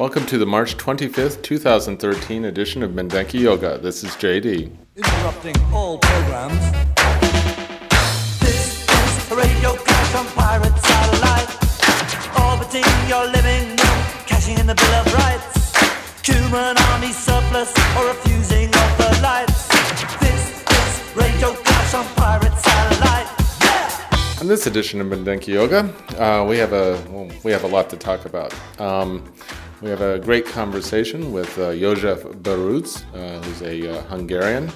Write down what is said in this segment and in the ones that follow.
Welcome to the March 25th, 2013 edition of Mindenki Joga. This is JD. Interrupting all programs. This is a radio crash on pirate satellite. Orbiting your living room, cashing in the Bill of Rights. Human army surplus or refusing of the lights. This is radio crash on pirate satellite. On this edition of Mindenki Joga, uh, we have a well, we have a lot to talk about. Um, we have a great conversation with uh, Jozsef Böröcz, uh, who's a uh, Hungarian,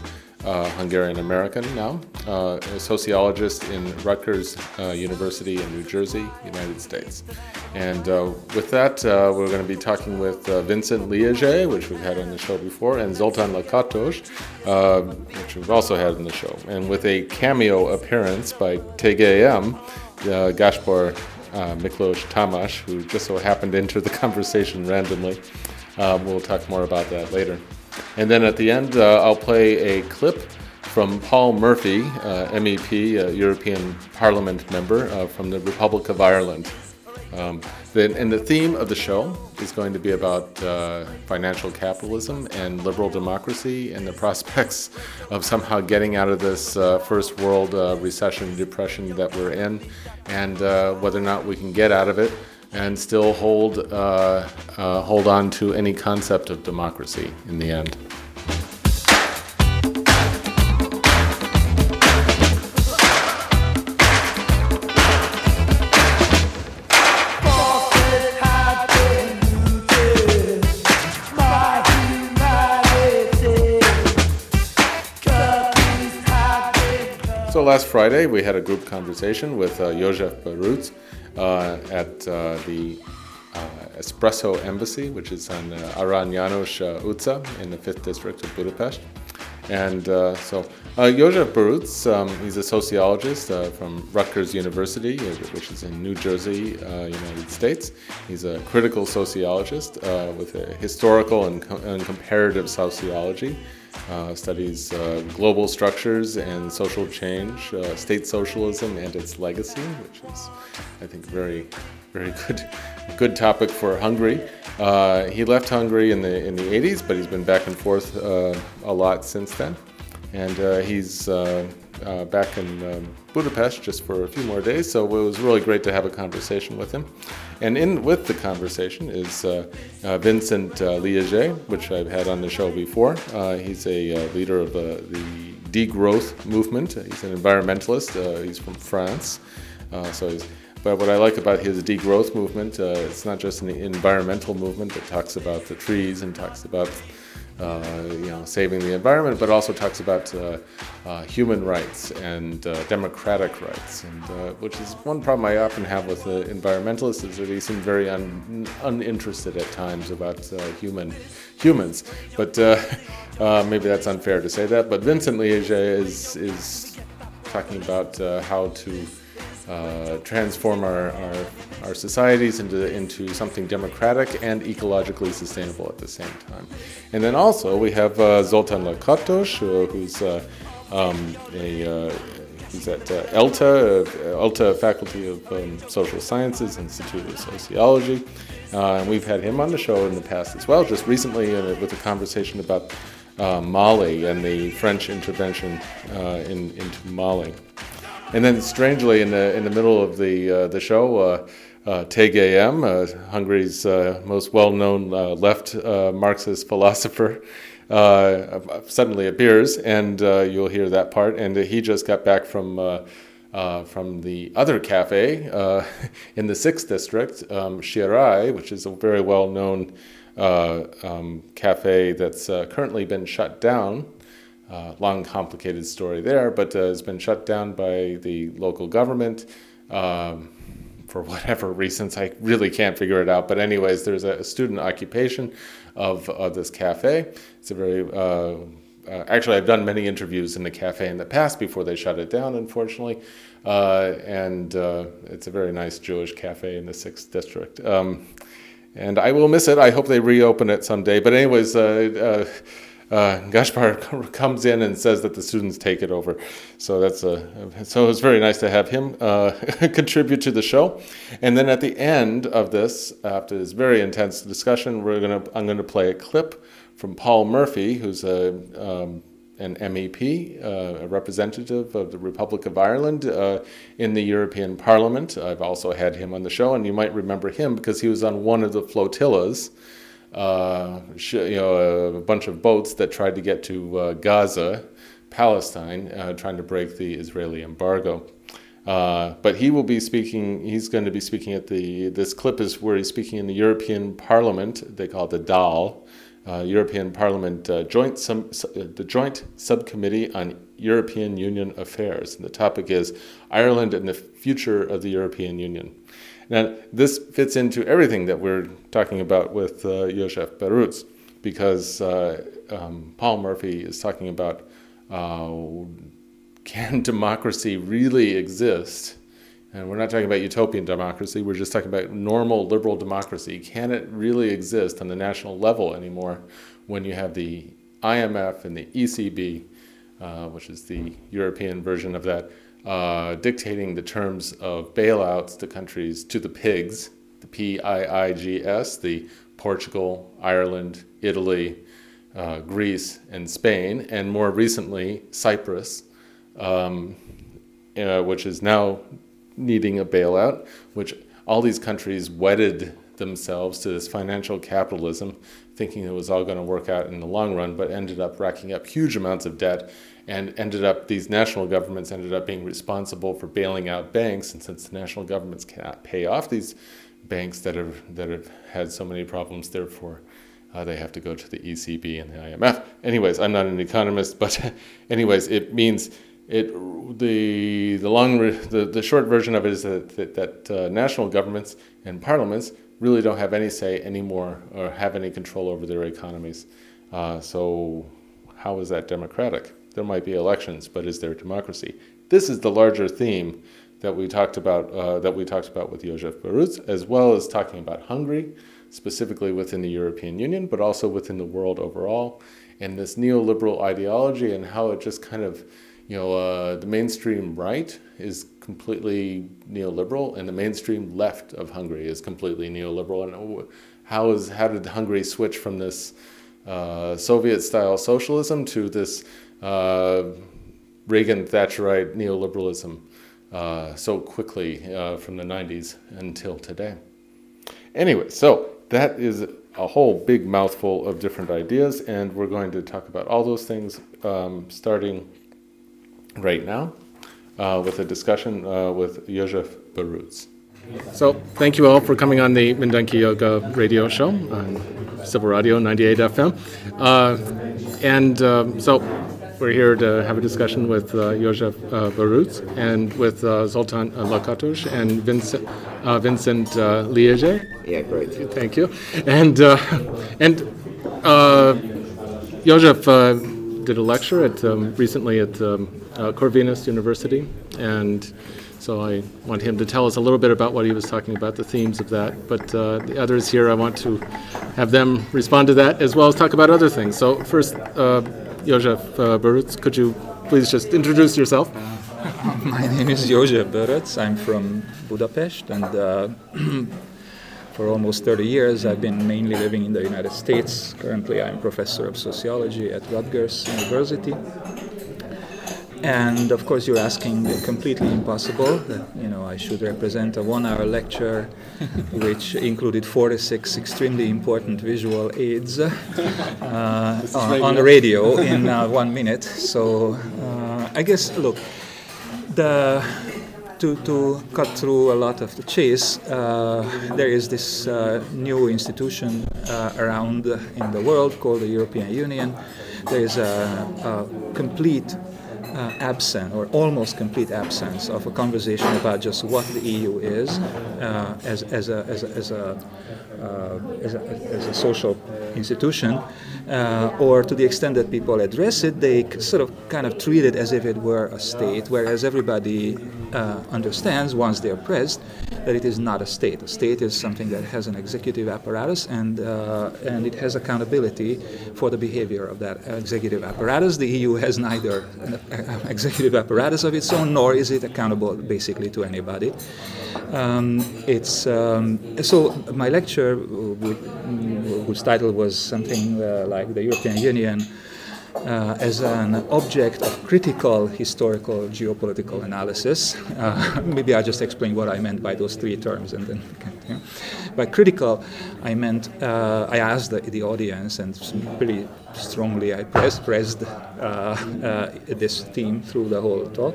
uh, Hungarian American now, uh, a sociologist in Rutgers University in New Jersey, United States. And with that, we're going to be talking with Vincent Liegey, which we've had on the show before, and Zoltan Lakatos, which we've also had on the show. And with a cameo appearance by TGM, uh, Gaspar uh, Miklos Tamash, who just so happened to enter the conversation randomly. Um, we'll talk more about that later. And then at the end, uh, I'll play a clip from Paul Murphy, uh, MEP, European Parliament member uh, from the Republic of Ireland. Um, and the theme of the show is going to be about uh, financial capitalism and liberal democracy and the prospects of somehow getting out of this uh, first world uh, recession, depression that we're in, and uh, whether or not we can get out of it and still hold, uh, uh, hold on to any concept of democracy in the end. Last Friday, we had a group conversation with uh, Jozsef Böröcz uh, at uh, the uh, Espresso Embassy, which is on uh, Arany János uh, utca in the 5th district of Budapest. And uh, so, Jozsef Böröcz, um, he's a sociologist from Rutgers University, which is in New Jersey, United States. He's a critical sociologist with a historical and, co- and comparative sociology uh, studies uh, global structures and social change, uh, state socialism and its legacy, which is, I think, very, very good, good topic for Hungary. Uh, he left Hungary in the in the 80s, but he's been back and forth uh, a lot since then, and uh, back in um, Budapest just for a few more days. So it was really great to have a conversation with him. And in with the conversation is uh, uh, Vincent uh, Liegey, which I've had on the show before. Uh, he's a uh, leader of uh, the degrowth movement. He's an environmentalist. he's from France. so he's but what I like about his degrowth movement, it's not just an environmental movement that talks about the trees and talks about you know, saving the environment, but also talks about uh, uh, human rights and uh, democratic rights, and uh, which is one problem I often have with environmentalists is that they seem very un- uninterested at times about uh, human humans. But maybe that's unfair to say that. But Vincent Liegey is is talking about how to uh, transform our, our, our, societies into, into something democratic and ecologically sustainable at the same time. And then also we have uh, Zoltan Lakatos, uh, who's uh, um, a uh, he's at uh, ELTE, ELTE Faculty of um, Social Sciences, Institute of Sociology. and we've had him on the show in the past as well, just recently with a conversation about Mali and the French intervention in, into Mali. And then, strangely, in the in the middle of the uh, the show, uh, uh, TGM, uh, Hungary's uh, most well-known uh, left Marxist philosopher, suddenly appears, and you'll hear that part. And he just got back from uh, from the other cafe uh, in the 6th district, um, Sirály, which is a very well known uh, um, cafe that's currently been shut down. Uh, long, complicated story there, but has been shut down by the local government. Um, for whatever reasons, I really can't figure it out. But anyways, there's a student occupation of, of this cafe. It's a very uh, uh, actually, I've done many interviews in the cafe in the past before they shut it down, unfortunately. Uh, and uh, it's a very nice Jewish cafe in the 6th district. Um, and I will miss it. I hope they reopen it someday. But, anyways, uh, uh comes in and says that the students take it over. So that's a, so it's very nice to have him uh, contribute to the show. And then at the end of this, after this very intense discussion, we're gonna I'm gonna play a clip from Paul Murphy, who's a, um, an MEP, uh, a representative of the Republic of Ireland uh, in the European Parliament. I've also had him on the show, and you might remember him because he was on one of the flotillas. Uh, you know, a bunch of boats that tried to get to uh, Gaza, Palestine, uh, trying to break the Israeli embargo. Uh, but he will be speaking. He's going to be speaking at the. This clip is where he's speaking in the European Parliament. They call it the DAL, European Parliament uh, joint uh, the Joint Subcommittee on European Union Affairs. And the topic is Ireland and the future of the European Union. Now, this fits into everything that we're talking about with uh, Jozef Böröcz, because uh, um, Paul Murphy is talking about uh, can democracy really exist and we're not talking about utopian democracy, we're just talking about normal liberal democracy. Can it really exist on the national level anymore when you have the IMF and the ECB, uh, which is the European version of that, uh, dictating the terms of bailouts to countries, to the pigs, the P I I G S, the Portugal, Ireland, Italy, uh, Greece, and Spain, and more recently, Cyprus, um, uh, which is now needing a bailout, which all these countries wedded themselves to this financial capitalism, thinking it was all going to work out in the long run, but ended up racking up huge amounts of debt and ended up, these national governments ended up being responsible for bailing out banks. And since the national governments cannot pay off these banks that have, that have had so many problems, therefore, uh, they have to go to the ECB and the IMF. Anyways, I'm not an economist, but anyways, it means it the the long the, the short version of it is that that, that uh, national governments and parliaments really don't have any say anymore or have any control over their economies. Uh, so how is that democratic? There might be elections, but is there democracy? This is the larger theme that we talked about uh, that we talked about with Jozef Böröcz, as well as talking about Hungary, specifically within the European Union, but also within the world overall, and this neoliberal ideology and how it just kind of you know, uh, the mainstream right is completely neoliberal, and the mainstream left of Hungary is completely neoliberal. And how is how did Hungary switch from this uh, Soviet-style socialism to this uh, Reagan Thatcherite neoliberalism uh, so quickly uh, from the 90s until today? Anyway, so that is a whole big mouthful of different ideas, and we're going to talk about all those things um, starting right now uh, with a discussion uh, with Jozef Böröcz. So, thank you all for coming on the Mindenki Joga radio show on Civil Radio 98 FM. Uh, and um, so, we're here to have a discussion with uh, Jozef uh, Böröcz and with uh, Zoltan uh, Lakatos and Vincent, uh, Vincent uh, Liegey. Yeah, great. Thank you. And, uh, and Jozef did a lecture at um, recently at um, uh, Corvinus University, and so I want him to tell us a little bit about what he was talking about, the themes of that. But uh, the others here, I want to have them respond to that as well as talk about other things. So first, uh, Jozef uh, Böröcz, could you please just introduce yourself? My name is Jozef Böröcz. I'm from Budapest, and uh, for almost 30 years I've been mainly living in the United States. Currently, I'm professor of sociology at Rutgers University and of course, you're asking the completely impossible that you know I should represent a one-hour lecture, which included four to six extremely important visual aids uh, on, on, the radio in uh, one minute. So uh, I guess look, the to, to cut through a lot of the chase, uh, there is this uh, new institution uh, around in the world called the European Union. There is a, a complete uh, absence or almost complete absence of a conversation about just what the EU is uh, as, as, a, as, a, as, a, uh, as, a, as a social institution, uh, or to the extent that people address it, they sort of kind of treat it as if it were a state, whereas everybody uh, understands once they're pressed that it is not a state. A state is something that has an executive apparatus and, uh, and it has accountability for the behavior of that executive apparatus. The EU has neither an executive apparatus of its own, nor is it accountable basically to anybody. Um, it's um, so my lecture, whose title was something uh, like the European Union uh, as an object of critical historical geopolitical analysis. Uh, maybe I'll just explain what I meant by those three terms and then. Yeah. By critical, I meant uh, I asked the, the, audience, and pretty strongly I pressed, uh, uh, this theme through the whole talk.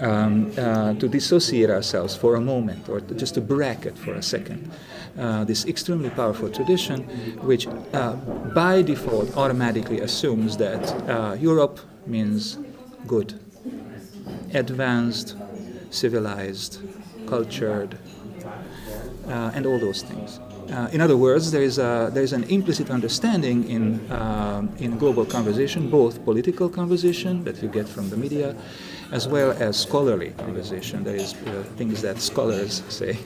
Um, uh, to dissociate ourselves for a moment, or to, just to bracket for a second uh, this extremely powerful tradition, which uh, by default automatically assumes that uh, Europe means good, advanced, civilized, cultured, uh, and all those things. Uh, in other words, there is, a, there is an implicit understanding in, uh, in global conversation, both political conversation that you get from the media, as well as scholarly conversation. There is uh, things that scholars say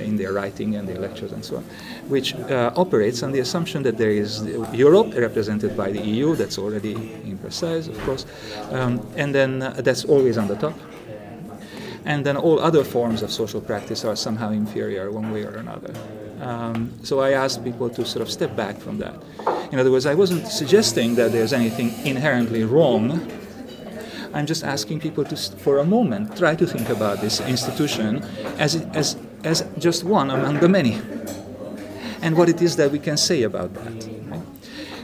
in their writing and their lectures and so on, which uh, operates on the assumption that there is Europe represented by the EU, that's already imprecise, of course, um, and then uh, that's always on the top. And then all other forms of social practice are somehow inferior one way or another. Um, so I asked people to sort of step back from that. In other words, I wasn't suggesting that there's anything inherently wrong I'm just asking people to, for a moment, try to think about this institution as, as as just one among the many, and what it is that we can say about that.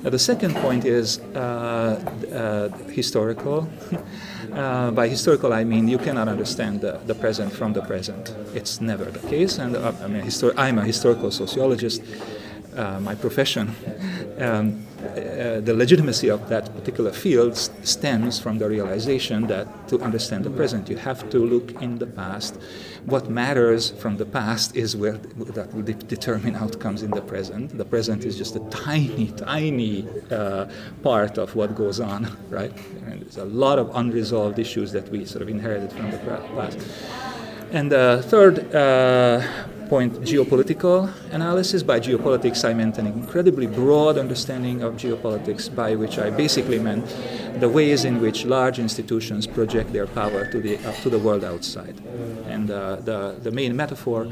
Now, the second point is uh, uh, historical. uh, by historical, I mean you cannot understand the, the, present from the present. It's never the case, and uh, I mean, I'm a historical sociologist. Uh, my profession. Um, uh, the legitimacy of that particular field stems from the realization that to understand the present, you have to look in the past what matters from the past is where that will de- determine outcomes in the present. The present is just a tiny, tiny uh, part of what goes on, right? And there's a lot of unresolved issues that we sort of inherited from the past. And the third uh, point geopolitical analysis. By geopolitics, I meant an incredibly broad understanding of geopolitics, by which I basically meant the ways in which large institutions project their power to the, uh, to the world outside. And uh, the, the main metaphor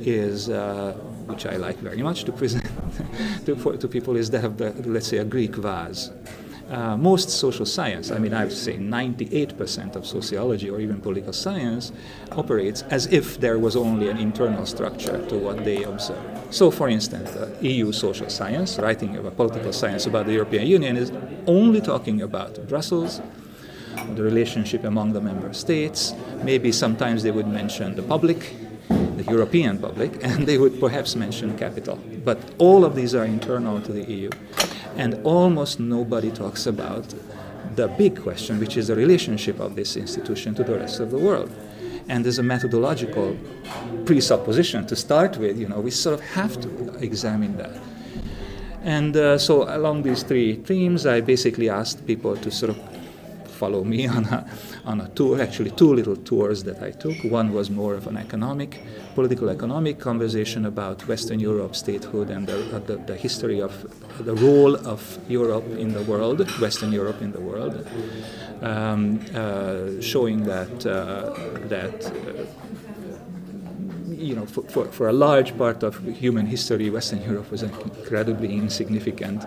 is, uh, which I like very much to present to, for, to people, is that of, the, let's say, a Greek vase. Uh, most social science, I mean, I would say 98% of sociology or even political science operates as if there was only an internal structure to what they observe. So, for instance, the EU social science, writing about political science about the European Union, is only talking about Brussels, the relationship among the member states. Maybe sometimes they would mention the public, the European public, and they would perhaps mention capital. But all of these are internal to the EU. And almost nobody talks about the big question, which is the relationship of this institution to the rest of the world. And there's a methodological presupposition to start with, you know, we sort of have to examine that. And uh, so, along these three themes, I basically asked people to sort of follow me on a, on a tour, actually, two little tours that I took. One was more of an economic, political economic conversation about Western Europe, statehood, and the, uh, the, the history of the role of Europe in the world, Western Europe in the world, um, uh, showing that, uh, that uh, you know, for, for, for, a large part of human history, Western Europe was an incredibly insignificant,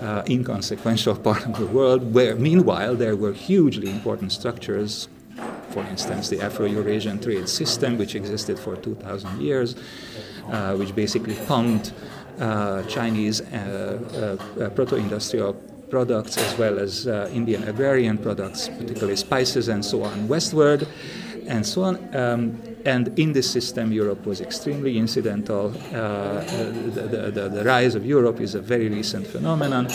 uh, inconsequential part of the world, where meanwhile there were hugely important structures, for instance, the Afro Eurasian trade system, which existed for 2,000 years, uh, which basically pumped uh, Chinese uh, uh, proto industrial products as well as Indian agrarian products, particularly spices and so on, westward and so on. Um, and in this system, Europe was extremely incidental. Uh, the, the, the, rise of Europe is a very recent phenomenon.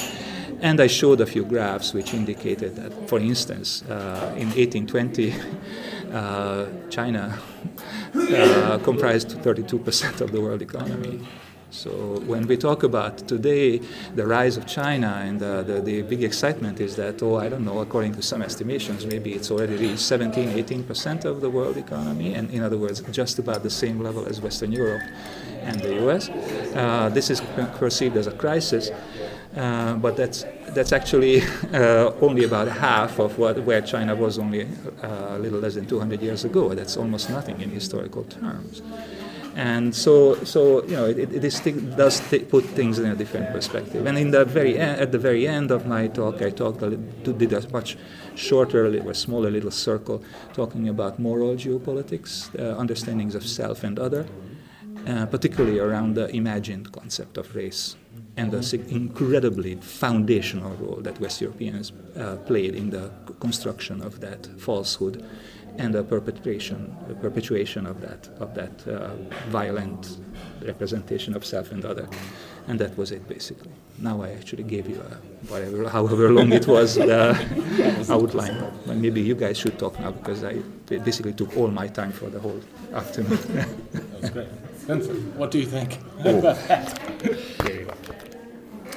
And I showed a few graphs which indicated that, for instance, uh, in 1820, uh, China uh, comprised 32% of the world economy. So when we talk about today the rise of China and uh, the, the big excitement is that, oh, I don't know, according to some estimations, maybe it's already reached 17, 18% of the world economy, and in other words, just about the same level as Western Europe and the US. Uh, this is perceived as a crisis. Uh, but that's that's actually uh, only about half of what where China was only uh, a little less than 200 years ago. That's almost nothing in historical terms. And so, so you know, it, it, it does t- put things in a different perspective. And in the very at the very end of my talk, I talked a little, did a much shorter, a smaller little circle, talking about moral geopolitics, uh, understandings of self and other, uh, particularly around the imagined concept of race and the incredibly foundational role that West Europeans uh, played in the construction of that falsehood and the perpetration, the perpetuation of that, of that uh, violent representation of self and other. And that was it, basically. Now I actually gave you a, whatever, however long it was, the outline. But maybe you guys should talk now because I basically took all my time for the whole afternoon. That's great. Vincent, what do you think oh.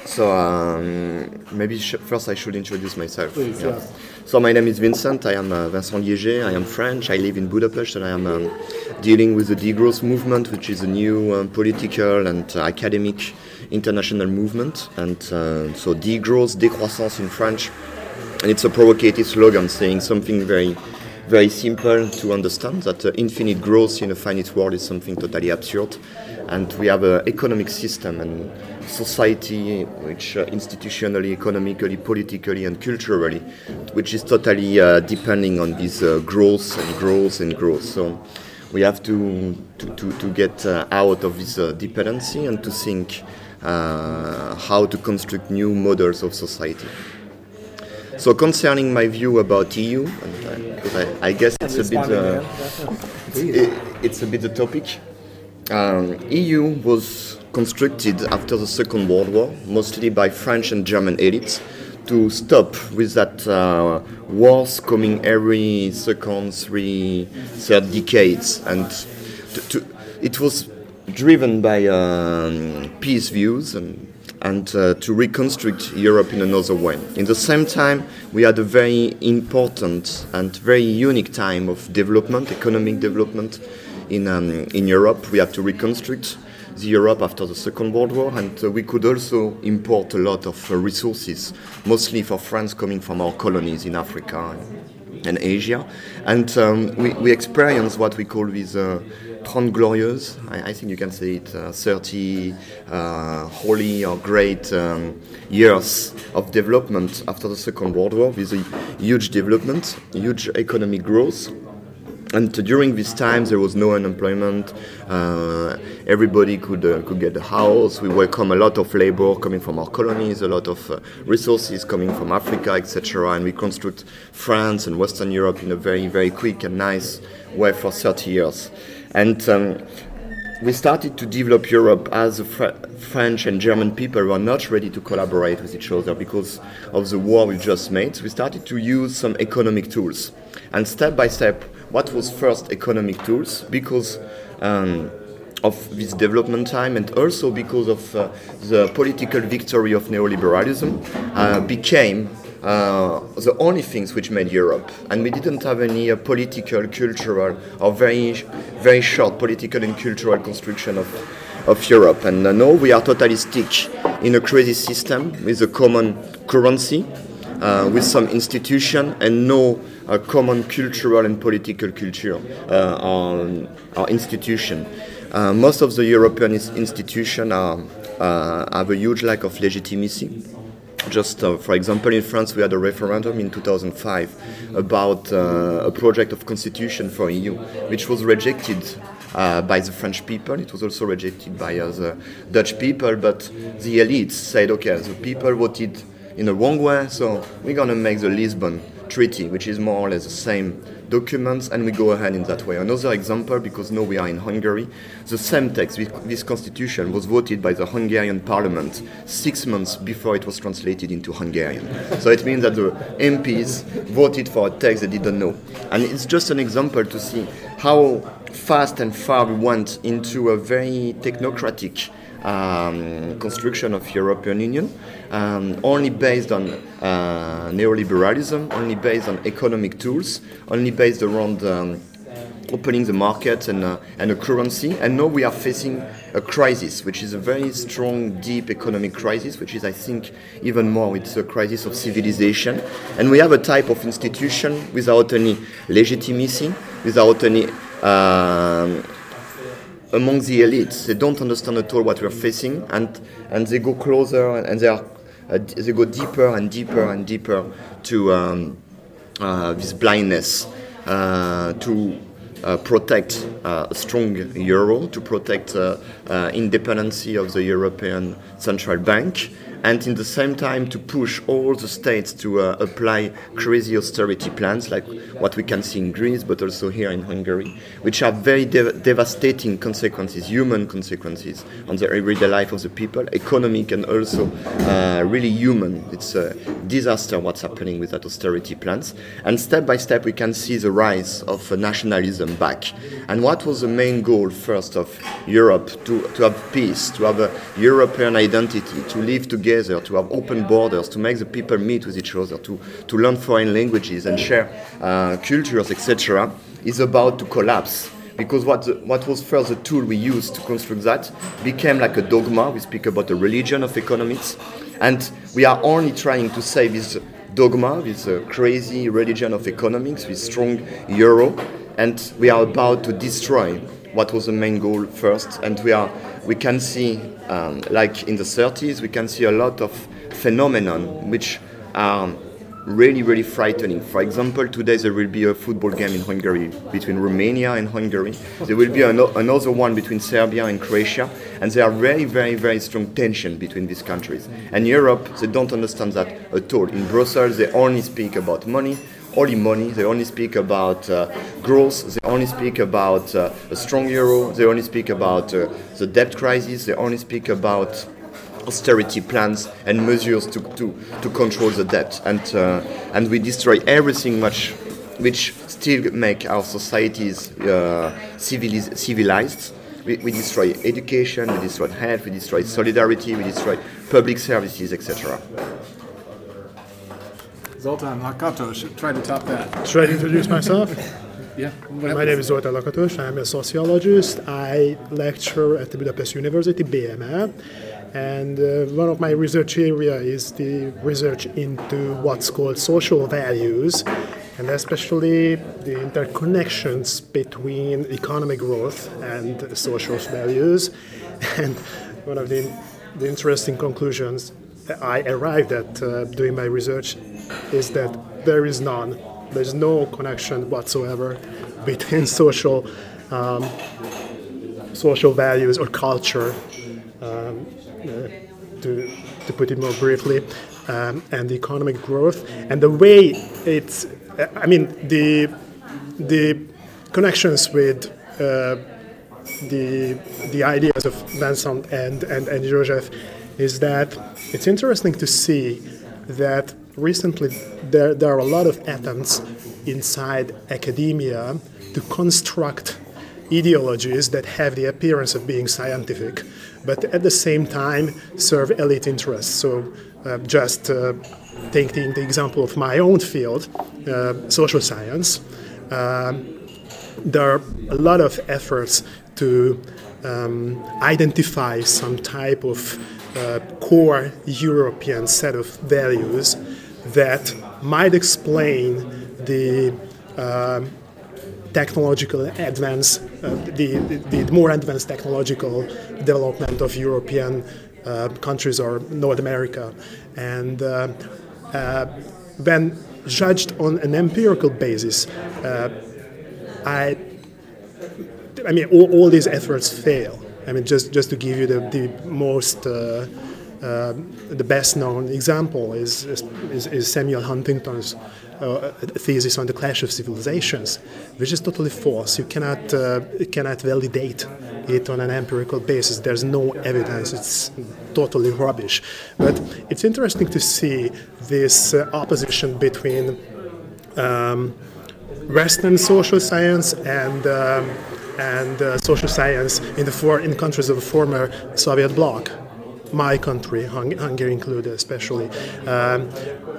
So um, maybe first I should introduce myself. Please, yeah. So my name is Vincent. I am uh, Vincent Liegey. I am French. I live in Budapest, and I am um, dealing with the degrowth movement, which is a new um, political and uh, academic international movement. And uh, so degrowth, décroissance in French, and it's a provocative slogan saying something very very simple to understand that uh, infinite growth in a finite world is something totally absurd and we have an economic system and society which uh, institutionally, economically, politically, and culturally, which is totally uh, depending on this uh, growth and growth and growth. So we have to to, to, to get uh, out of this uh, dependency and to think uh, how to construct new models of society. So concerning my view about EU, I, I, guess it's a bit it, it's a bit the topic. Um, EU was constructed after the Second World War, mostly by French and German elites, to stop with that uh, wars coming every second, three, third decades, and to, to, it was driven by um, peace views and and uh, to reconstruct Europe in another way. In the same time, we had a very important and very unique time of development, economic development in, um, in Europe. We had to reconstruct the Europe after the Second World War, and uh, we could also import a lot of uh, resources, mostly for France coming from our colonies in Africa and Asia. And um, we, we experienced what we call these uh, Trente Glorieuses. I, I, think you can say it uh, 30 uh, holy or great um, years of development after the Second World War with a huge development, huge economic growth and during this time there was no unemployment uh, everybody could uh, could get a house we welcome a lot of labor coming from our colonies a lot of uh, resources coming from africa etc and we construct france and western europe in a very very quick and nice way for 30 years and um, we started to develop Europe as Fr- French and German people were not ready to collaborate with each other because of the war we just made. So We started to use some economic tools. And step by step, what was first economic tools because um, of this development time and also because of uh, the political victory of neoliberalism uh, became uh, the only things which made Europe. And we didn't have any uh, political, cultural, or very, very short political and cultural construction of, of Europe. And uh, now we are totally stuck in a crazy system with a common currency, uh, with some institution and no a common cultural and political culture uh, our, our institution. Uh, most of the European institutions uh, have a huge lack of legitimacy. Just uh, for example, in France, we had a referendum in 2005 about uh, a project of constitution for EU, which was rejected uh, by the French people. It was also rejected by uh, the Dutch people, but the elites said, okay, the people voted in the wrong way, so we're going to make the Lisbon treaty, which is more or less the same documents, and we go ahead in that way. Another example, because now we are in Hungary, the same text, this constitution, was voted by the Hungarian parliament six months before it was translated into Hungarian. so it means that the MPs voted for a text they didn't know. And it's just an example to see how fast and far we went into a very technocratic um, construction of European Union, um, only based on uh, neoliberalism, only based on economic tools, only based around um, opening the market and, uh, and a currency. And now we are facing a crisis, which is a very strong, deep economic crisis, which is, I think, even more, it's a crisis of civilization. And we have a type of institution without any legitimacy, without any um, among the elites. They don't understand at all what we're facing, and, and they go closer and they, are, uh, they go deeper and deeper and deeper to um, uh, this blindness, uh, to uh, protect uh, a strong euro, to protect uh, independency of the European Central Bank, and in the same time to push all the states to uh, apply crazy austerity plans like what we can see in Greece but also here in Hungary, which have very devastating consequences, human consequences on the everyday life of the people, economic and also uh, really human. It's a disaster what's happening with that austerity plans. And step by step we can see the rise of nationalism back. And what was the main goal first of Europe to, to have peace, to have a European identity, to live together together, to have open borders, to make the people meet with each other, to, to learn foreign languages and share uh, cultures, etc., is about to collapse. Because what, the, what was first the tool we used to construct that became like a dogma. We speak about the religion of economics. And we are only trying to save this dogma, this uh, crazy religion of economics, with strong euro. And we are about to destroy what was the main goal first. And we are we can see, um, like in the 30s, we can see a lot of phenomenon which are really, really frightening. For example, today there will be a football game in Hungary between Romania and Hungary. There will be an- another one between Serbia and Croatia, and there are very, very, very strong tension between these countries. And Europe, they don't understand that at all. In Brussels, they only speak about money, only money. They only speak about uh, growth. They only speak about uh, a strong euro. They only speak about uh, the debt crisis. They only speak about austerity plans and measures to, to, to control the debt. And, uh, and we destroy everything much which still make our societies uh, civiliz- civilized. We, we, destroy education, we destroy health, we destroy solidarity, we destroy public services, etc. Zoltan Lakatos, try to top that. Should I introduce myself? yeah. My name is Zoltan Lakatos. I'm a sociologist. I lecture at the Budapest University, BML. And uh, one of my research area is the research into what's called social values, and especially the interconnections between economic growth and social values. And one of the, the interesting conclusions I arrived at uh, doing my research is that there is none. There's no connection whatsoever between social um, social values or culture, um, uh, to, to put it more briefly, um, and the economic growth. And the way it's, I mean, the the connections with uh, the the ideas of Vincent and and, and Joseph is that it's interesting to see that recently there, there are a lot of attempts inside academia to construct ideologies that have the appearance of being scientific, but at the same time serve elite interests. So, uh, just uh, taking the example of my own field, uh, social science, um, there are a lot of efforts to um, identify some type of uh, core European set of values that might explain the uh, technological advance, uh, the, the, the, more advanced technological development of European uh, countries or North America. And uh, uh, when judged on an empirical basis, I, I mean, all, all these efforts fail. I mean, just, just to give you the, the most uh, um, the best known example is, is, is Samuel Huntington's uh, thesis on the clash of civilizations, which is totally false. You cannot, uh, cannot validate it on an empirical basis. There's no evidence. It's totally rubbish. But it's interesting to see this uh, opposition between um, Western social science and um, and uh, social science in the for, in countries of the former Soviet bloc my country, Hung- Hungary included, especially. Um,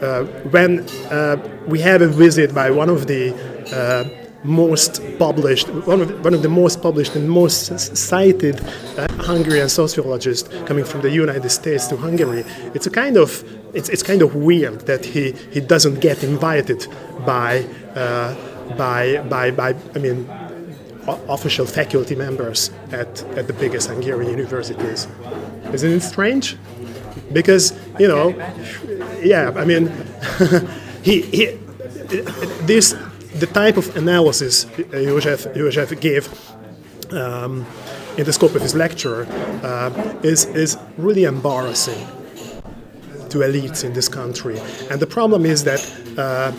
uh, when uh, we have a visit by one of the uh, most published, one of, one of the most published and most cited uh, Hungarian sociologists coming from the United States to Hungary, it's a kind of it's, it's kind of weird that he, he doesn't get invited by uh, by by by I mean official faculty members at, at the biggest Hungarian universities. Isn't it strange? Because, you know, yeah, I mean, he, he, this, the type of analysis József, József gave um, in the scope of his lecture uh, is, is really embarrassing to elites in this country. And the problem is that uh,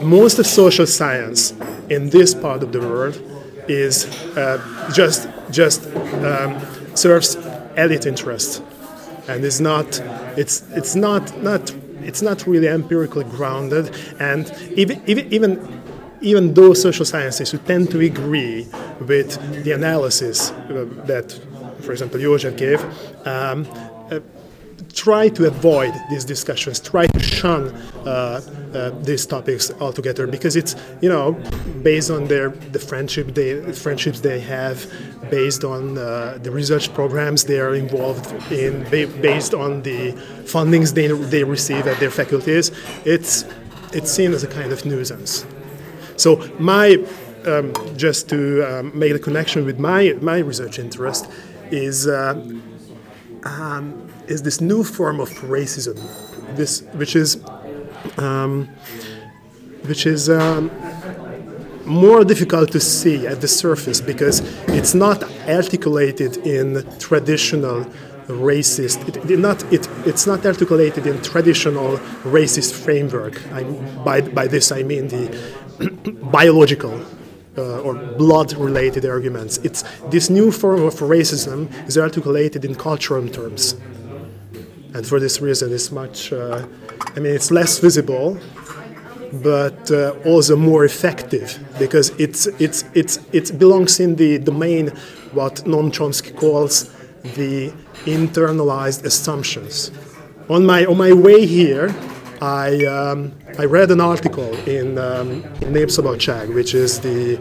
most of social science in this part of the world is uh, just just um, serves elite interests, and is not it's it's not not it's not really empirically grounded, and even even even those social sciences who tend to agree with the analysis uh, that, for example, József gave, um, try to avoid these discussions, try to shun uh, uh, these topics altogether because it's you know based on their the friendship they friendships they have, based on uh, the research programs they are involved in, based on the fundings they they receive at their faculties. It's it's seen as a kind of nuisance. So my um, just to um, make the connection with my my research interest is. Uh, um, is this new form of racism, this which is um, which is um, more difficult to see at the surface because it's not articulated in traditional racist it, it not it, it's not articulated in traditional racist framework. I, by, by this i mean the biological uh, or blood related arguments. It's this new form of racism is articulated in cultural terms and for this reason it's much uh, i mean it's less visible but uh, also more effective because it's, it's, it's, it belongs in the domain what Noam Chomsky calls the internalized assumptions. On my, on my way here, I, um, I read an article in, um, in Népszabadság, which is the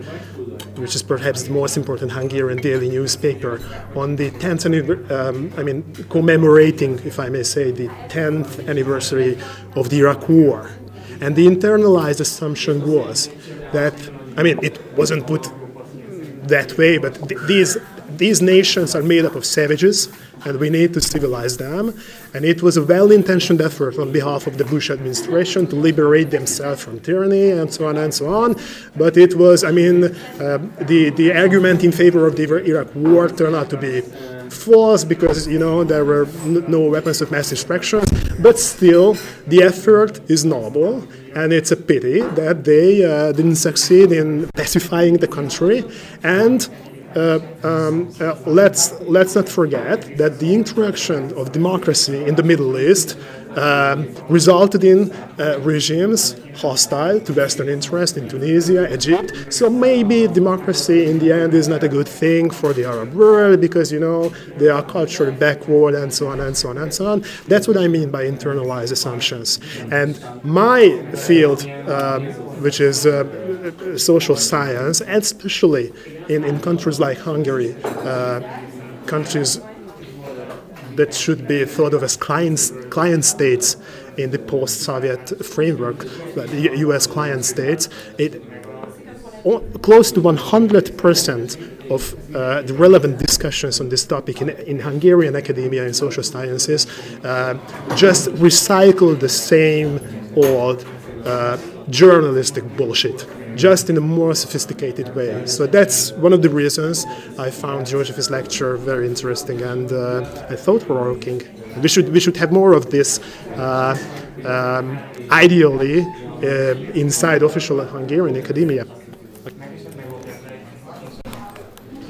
which is perhaps the most important Hungarian daily newspaper, on the 10th, um, I mean, commemorating, if I may say, the 10th anniversary of the Iraq War. And the internalized assumption was that, I mean, it wasn't put that way, but th- these, these nations are made up of savages and we need to civilize them. And it was a well intentioned effort on behalf of the Bush administration to liberate themselves from tyranny and so on and so on. But it was, I mean, uh, the, the argument in favor of the Iraq war turned out to be false because, you know, there were no weapons of mass destruction. But still, the effort is noble. And it's a pity that they uh, didn't succeed in pacifying the country. And um, uh, let's let's not forget that the interaction of democracy in the Middle East um, resulted in uh, regimes hostile to Western interests in Tunisia, Egypt. So maybe democracy in the end is not a good thing for the Arab world because you know they are culturally backward and so on and so on and so on. That's what I mean by internalized assumptions. And my field, um, which is uh, social science, especially in, in countries like Hungary, uh, countries that should be thought of as client, client states in the post-Soviet framework, the U.S. client states, it close to 100% of uh, the relevant discussions on this topic in, in Hungarian academia and social sciences uh, just recycle the same old uh, journalistic bullshit just in a more sophisticated way. So that's one of the reasons I found József's lecture very interesting and uh, I thought provoking. We should we should have more of this. Uh, um, ideally, uh, inside official Hungarian academia.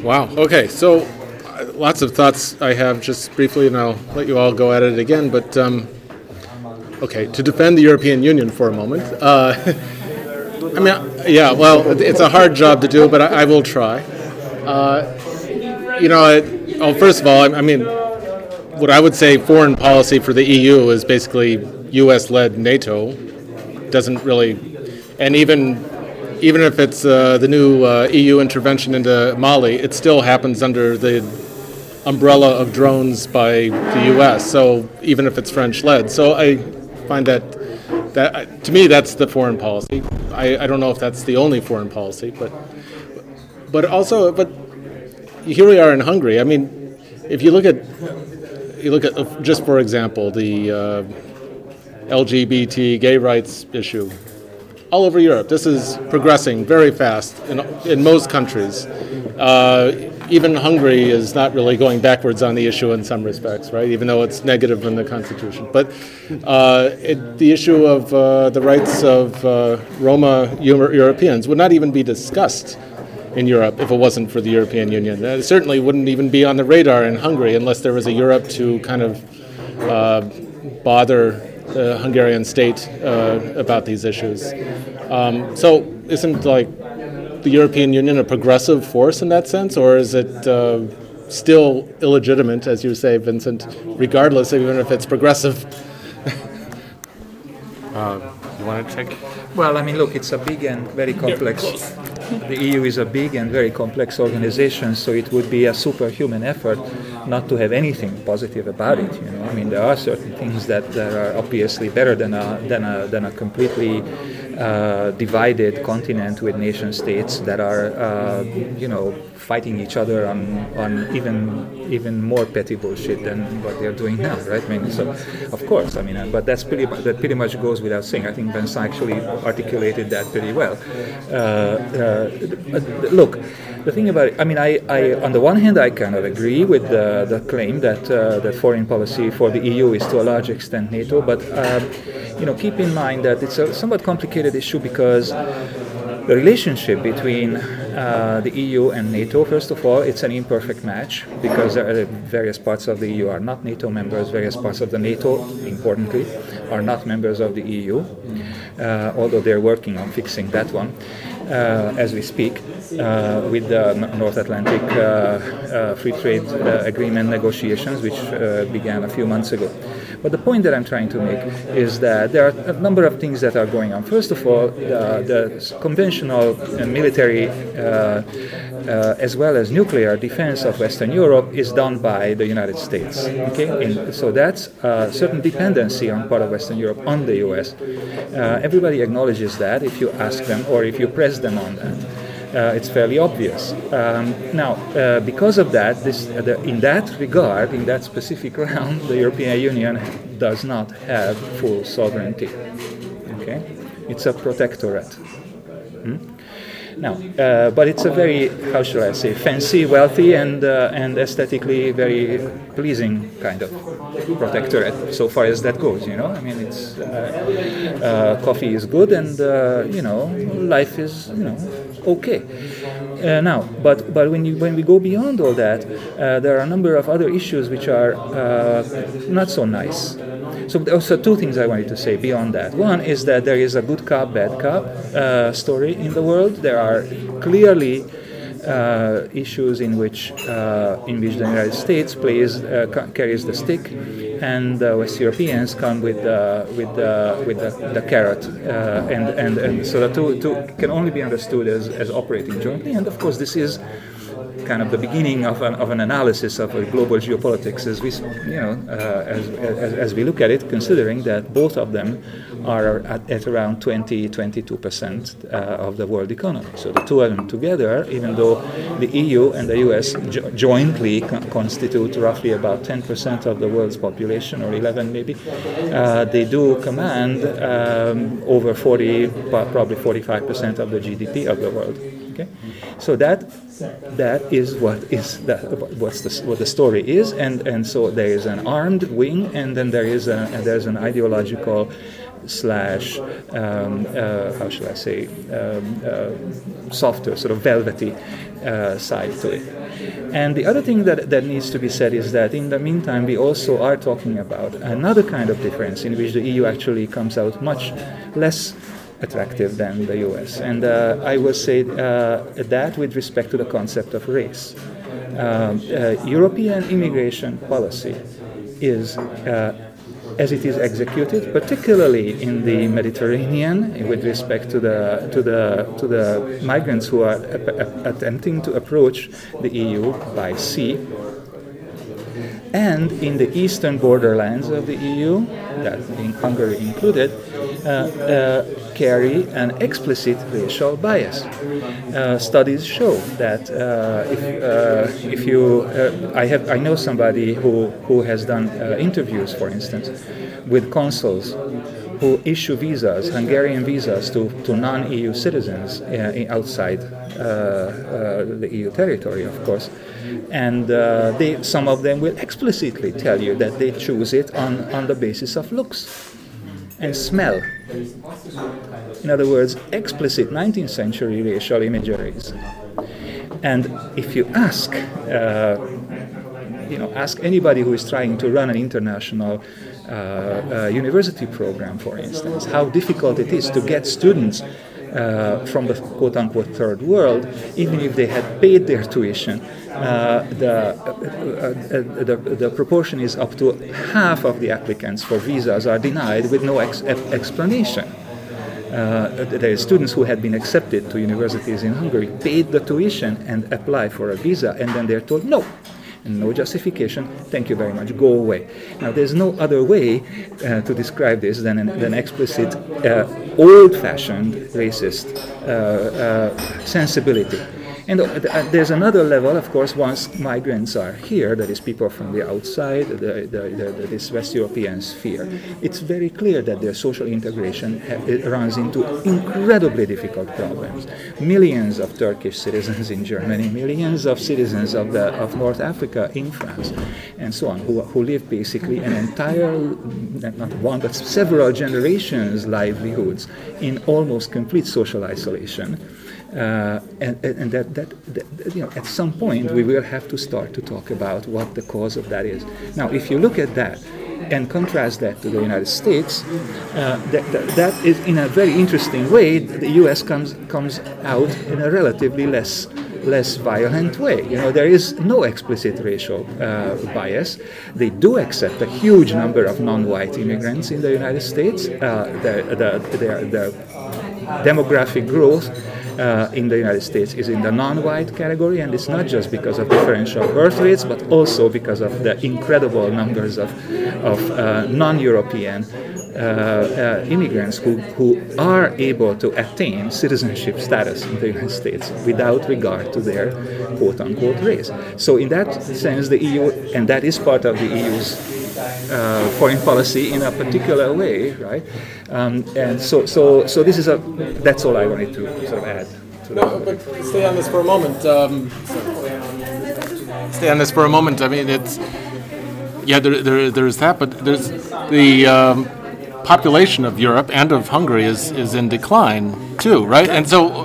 Wow. Okay. So, uh, lots of thoughts I have just briefly, and I'll let you all go at it again. But um, okay, to defend the European Union for a moment. I mean, yeah. Well, it's a hard job to do, but I, I will try. Uh, you know, it, oh, first of all, I, I mean, what I would say foreign policy for the EU is basically U.S.-led NATO. Doesn't really, and even even if it's uh, the new uh, EU intervention into Mali, it still happens under the umbrella of drones by the U.S. So even if it's French-led, so I find that that to me that's the foreign policy. I, I don't know if that's the only foreign policy, but but also but here we are in Hungary. I mean, if you look at you look at uh, just for example the uh, LGBT gay rights issue all over Europe. This is progressing very fast in, in most countries. Uh, even Hungary is not really going backwards on the issue in some respects, right? Even though it's negative in the constitution. But uh, it, the issue of uh, the rights of uh, Roma Europeans would not even be discussed in Europe if it wasn't for the European Union. It certainly wouldn't even be on the radar in Hungary unless there was a Europe to kind of uh, bother the Hungarian state uh, about these issues. Um, so, isn't like the European Union a progressive force in that sense, or is it uh, still illegitimate, as you say, Vincent, regardless, even if it's progressive? uh, you want to take? Well, I mean, look, it's a big and very complex. The EU is a big and very complex organization, so it would be a superhuman effort not to have anything positive about it. You know, I mean, there are certain things that, that are obviously better than a than a than a completely uh, divided continent with nation states that are, uh, you know, fighting each other on, on even even more petty bullshit than what they're doing now, right? I mean, so of course, I mean, uh, but that's pretty that pretty much goes without saying. I think Vincent actually articulated that pretty well. Uh, uh, look, the thing about it, I mean, I, I on the one hand, I kind of agree with the, the claim that uh, that foreign policy for the EU is to a large extent NATO, but um, you know, keep in mind that it's a somewhat complicated issue because the relationship between uh, the EU and NATO, first of all, it's an imperfect match because uh, various parts of the EU are not NATO members, various parts of the NATO, importantly, are not members of the EU, uh, although they're working on fixing that one. Uh, as we speak uh, with the North Atlantic uh, Free Trade Agreement negotiations, which began a few months ago. But the point that I'm trying to make is that there are a number of things that are going on. First of all, the, the conventional military uh, uh, as well as nuclear defense of Western Europe is done by the United States. Okay, In, so that's a certain dependency on part of Western Europe on the U.S. Uh, everybody acknowledges that if you ask them or if you press them on that. Uh, it's fairly obvious. Um, now, uh, because of that, this, uh, the, in that regard, in that specific realm, the European Union does not have full sovereignty. Okay, it's a protectorate. Hmm? Now, uh, but it's a very, how shall I say, fancy, wealthy, and uh, and aesthetically very pleasing kind of protectorate, so far as that goes. You know, I mean, it's uh, coffee is good, and you know, life is you know okay. Uh, now, but but when you when we go beyond all that, there are a number of other issues which are not so nice. So also two things I wanted to say beyond that. One is that there is a good cop, bad cop uh, story in the world. There are clearly uh, issues in which uh, in which the United States plays uh, carries the stick, and uh, West Europeans come with uh, with uh, with the, the carrot, uh, and, and and so the two, two can only be understood as, as operating jointly. And of course, this is kind of the beginning of an, of an analysis of global geopolitics as we, you know, uh, as, as, as, we look at it, considering that both of them are at, at around 20, 22 percent uh, of the world economy. So the two of them together, even though the EU and the US jo- jointly co- constitute roughly about 10 percent of the world's population, or 11 maybe, uh, they do command um, over 40, probably 45 percent of the GDP of the world. Okay, so that that is what is that what's the, what the story is, and and so there is an armed wing, and then there is a there's an ideological slash um, uh, how shall I say um, uh, softer sort of velvety uh, side to it. And the other thing that, that needs to be said is that in the meantime, we also are talking about another kind of difference in which the EU actually comes out much less attractive than the US. And uh, I will say uh, that with respect to the concept of race. Um, uh, European immigration policy is uh, as it is executed, particularly in the Mediterranean, with respect to the to the to the migrants who are attempting to approach the EU by sea, and in the eastern borderlands of the EU, that in Hungary included, uh, uh, carry an explicit racial bias. Uh, studies show that uh, if, uh, if you, uh, I have, I know somebody who, who has done interviews, for instance, with consuls who issue visas, Hungarian visas, to, to non EU citizens uh, outside uh, uh, the EU territory, of course. And they, some of them will explicitly tell you that they choose it on, on the basis of looks and smell. In other words, explicit 19th century racial imageries. And if you ask, uh, you know, ask anybody who is trying to run an international uh, uh, university program, for instance, how difficult it is to get students uh, from the quote unquote third world, even if they had paid their tuition, uh, the, uh, uh, the, the, proportion is up to half of the applicants for visas are denied with no ex- explanation. Uh, students who had been accepted to universities in Hungary, paid the tuition and applied for a visa, and then they're told, no, no justification, thank you very much, go away. Now, there's no other way uh, to describe this than an, than explicit, uh, old fashioned racist uh, uh, sensibility. And uh, there's another level, of course, once migrants are here, that is, people from the outside, the, the, the, this West European sphere, it's very clear that their social integration runs into incredibly difficult problems. Millions of Turkish citizens in Germany, millions of citizens of, the, of North Africa in France, and so on, who, who live basically an entire, not one, but several generations' livelihoods in almost complete social isolation. Uh, and, and that, that, that, you know, at some point we will have to start to talk about what the cause of that is. Now, if you look at that and contrast that to the United States, uh, that, that, that is in a very interesting way. The U.S. comes comes out in a relatively less less violent way. You know, there is no explicit racial uh, bias. They do accept a huge number of non-white immigrants in the United States. Uh, the, the, the, the demographic growth uh, in the United States is in the non-white category, and it's not just because of differential birth rates, but also because of the incredible numbers of, of uh, non-European uh, uh, immigrants who, who are able to attain citizenship status in the United States without regard to their quote unquote race. So, in that sense, the EU, and that is part of the EU's uh, foreign policy in a particular way, right? Um, and so, so, so this is a. That's all I wanted to sort of add. To no, but stay on this for a moment. Um, stay on this for a moment. I mean, it's yeah, there, there, there's that, but there's the um, population of Europe and of Hungary is, is in decline too, right? And so,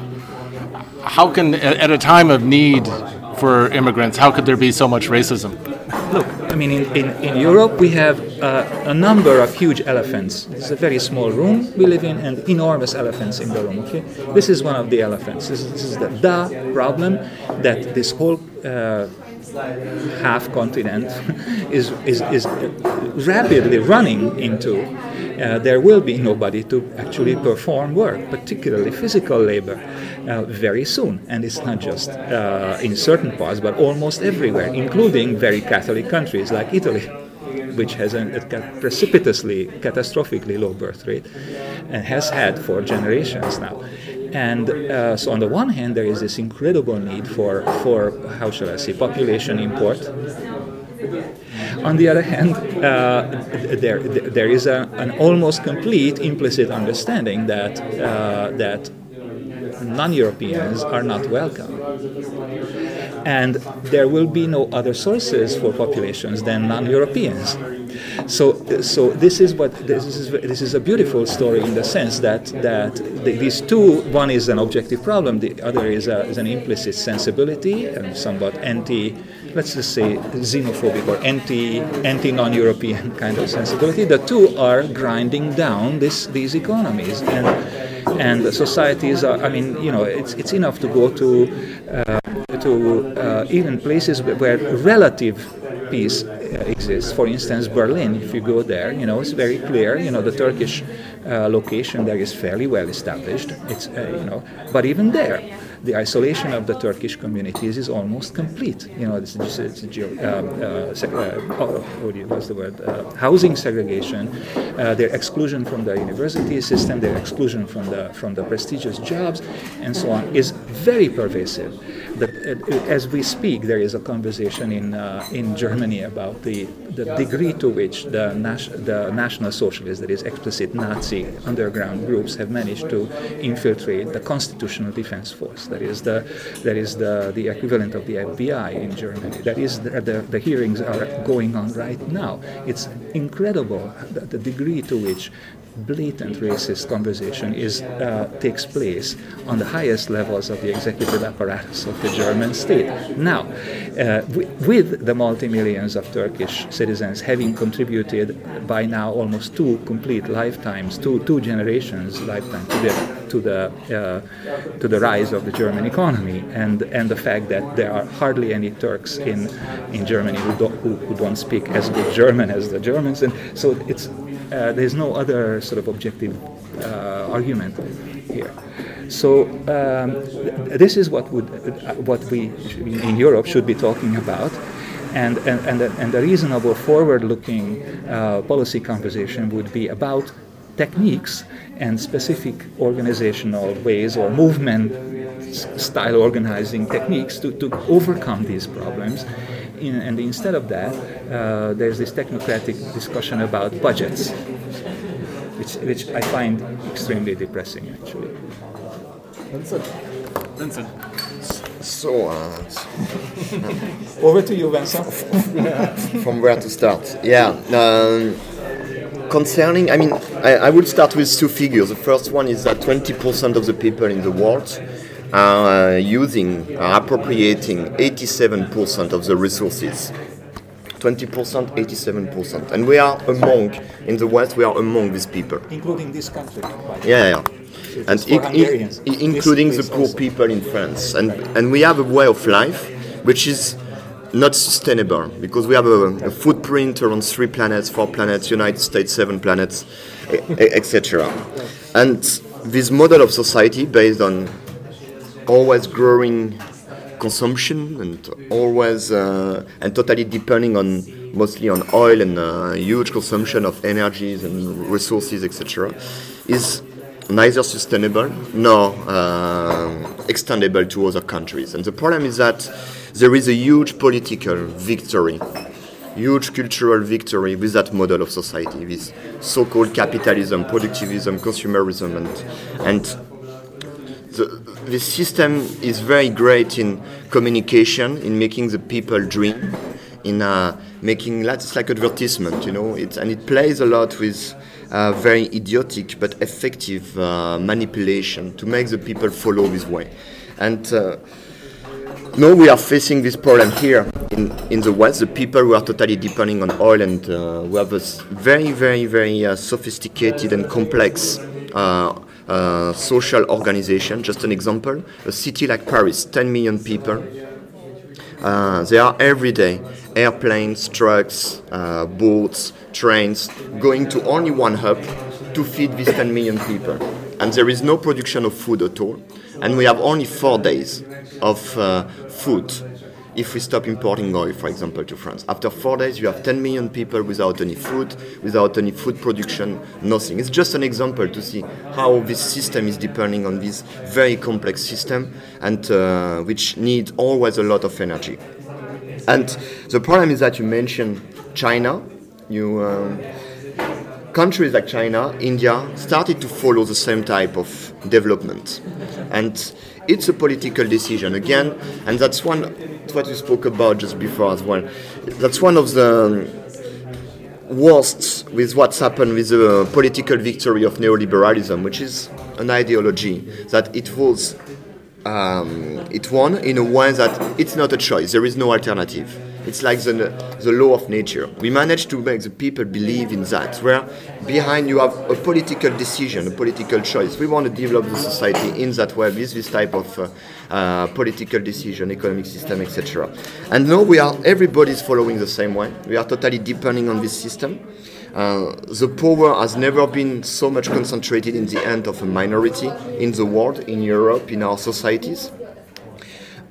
how can, at a time of need for immigrants, how could there be so much racism? Look, I mean, in, in, in Europe, we have uh, a number of huge elephants. It's a very small room we live in, and enormous elephants in the room. Okay, this is one of the elephants. This, this is the, da problem that this whole uh, half continent is, is, is rapidly running into, uh, there will be nobody to actually perform work, particularly physical labor, uh, very soon. And it's not just uh, in certain parts, but almost everywhere, including very Catholic countries like Italy which has a, precipitously, catastrophically low birth rate, and has had for generations now. And uh, so, on the one hand, there is this incredible need for, for how shall I say, population import. On the other hand, uh, there, there is a, an almost complete implicit understanding that, uh, that non Europeans are not welcome. And there will be no other sources for populations than non Europeans. So, so this is what this is. This is a beautiful story in the sense that that the, these two. One is an objective problem. The other is, a, is an implicit sensibility and somewhat anti. Let's just say xenophobic or anti anti non-European kind of sensibility. The two are grinding down this these economies and and societies are. I mean, you know, it's it's enough to go to. Uh, to uh, even places where relative peace exists. For instance, Berlin. If you go there, you know it's very clear. You know the Turkish uh, location there is fairly well established. It's uh, you know, but even there, the isolation of the Turkish communities is almost complete. You know, is it's, it's, um, uh, seg- uh, oh, what's the word? Uh, housing segregation, uh, their exclusion from the university system, their exclusion from the from the prestigious jobs, and so on, is very pervasive. That as we speak, there is a conversation in in Germany about the the degree to which the, nas- the National Socialists, that is explicit Nazi underground groups, have managed to infiltrate the Constitutional Defense Force that is the that is the, the equivalent of the FBI in Germany. That is the, the, the hearings are going on right now. It's incredible the, the degree to which blatant racist conversation is uh, takes place on the highest levels of the executive apparatus of the German state. Now, uh, with the multi millions of Turkish citizens having contributed by now almost two complete lifetimes, two two generations lifetime to the to the uh, to the rise of the German economy, and and the fact that there are hardly any Turks in in Germany who don't who, who don't speak as good German as the Germans, and so it's uh, there's no other sort of objective uh, argument here. So um, th- this is what would uh, what we in Europe should be talking about. And, and, and, the, and the reasonable forward-looking uh, policy conversation would be about techniques and specific organizational ways or movement style organizing techniques to, to overcome these problems. In, and instead of that, uh, there's this technocratic discussion about budgets, which, which I find extremely depressing actually. Vincent. Vincent. So, uh, Over to you, Vincent. from where to start? Yeah. Um, concerning, I mean, I, I would start with two figures. The first one is that 20% of the people in the world are uh, using, are appropriating 87% of the resources. 20%, 87%. And we are among, in the West, we are among these people. Including this country. Yeah, yeah. And for i- i- including This the poor also- people in France. And, and we have a way of life which is not sustainable because we have a, a footprint around three planets, four planets, United States, seven planets, etc. And this model of society based on always growing consumption and always uh, and totally depending on mostly on oil and uh, huge consumption of energies and resources etc is neither sustainable nor uh, extendable to other countries. And the problem is that there is a huge political victory huge cultural victory with that model of society with so-called capitalism productivism consumerism and and the, the system is very great in communication, in making the people dream, in uh, making it's like advertisement, you know, it, and it plays a lot with uh, very idiotic but effective uh, manipulation to make the people follow this way. And uh, now we are facing this problem here in, in the West. The people who are totally depending on oil and uh, we have a very, very, very uh, sophisticated and complex social organization. Just an example a city like Paris, 10 million people. Uh, there are every day airplanes, trucks, uh, boats, trains going to only one hub to feed these 10 million people. And there is no production of food at all. And we have only four days of uh, food if we stop importing oil, for example, to France. After four days, you have 10 million people without any food, without any food production, nothing. It's just an example to see how this system is depending on this very complex system and uh, which needs always a lot of energy. And the problem is that you mentioned China. You, um, countries like China, India started to follow the same type of development. And it's a political decision again, and that's one what you spoke about just before as well. That's one of the worst with what's happened with the political victory of neoliberalism, which is an ideology that it was um, it won in a way that it's not a choice. There is no alternative. It's like the, the law of nature. We managed to make the people believe in that, where behind you have a political decision, a political choice. We want to develop the society in that way with this type of uh, uh, political decision, economic system, etc. And now we are, everybody is following the same way. We are totally depending on this system. Uh, the power has never been so much concentrated in the hand of a minority in the world, in Europe, in our societies.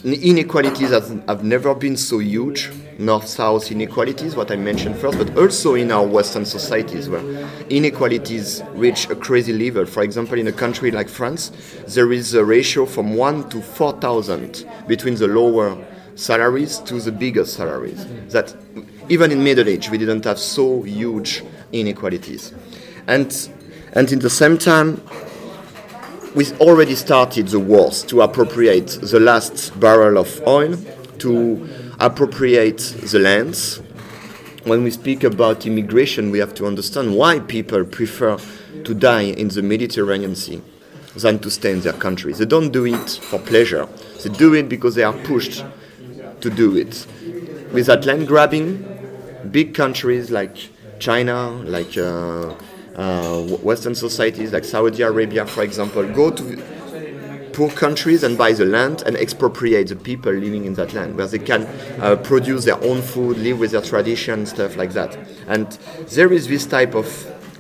Inequalities have, never been so huge, north-south inequalities, what I mentioned first, but also in our Western societies where inequalities reach a crazy level. For example, in a country like France, there is a ratio from 1 to 4,000 between the lower salaries to the bigger salaries. That even in Middle Age, we didn't have so huge inequalities. And, and in the same time, we already started the wars to appropriate the last barrel of oil, to appropriate the lands. When we speak about immigration, we have to understand why people prefer to die in the Mediterranean Sea than to stay in their countries. They don't do it for pleasure, they do it because they are pushed to do it. With that land grabbing, big countries like China, like uh, Western societies like Saudi Arabia, for example, go to poor countries and buy the land and expropriate the people living in that land, where they can uh, produce their own food, live with their tradition, stuff like that. And there is this type of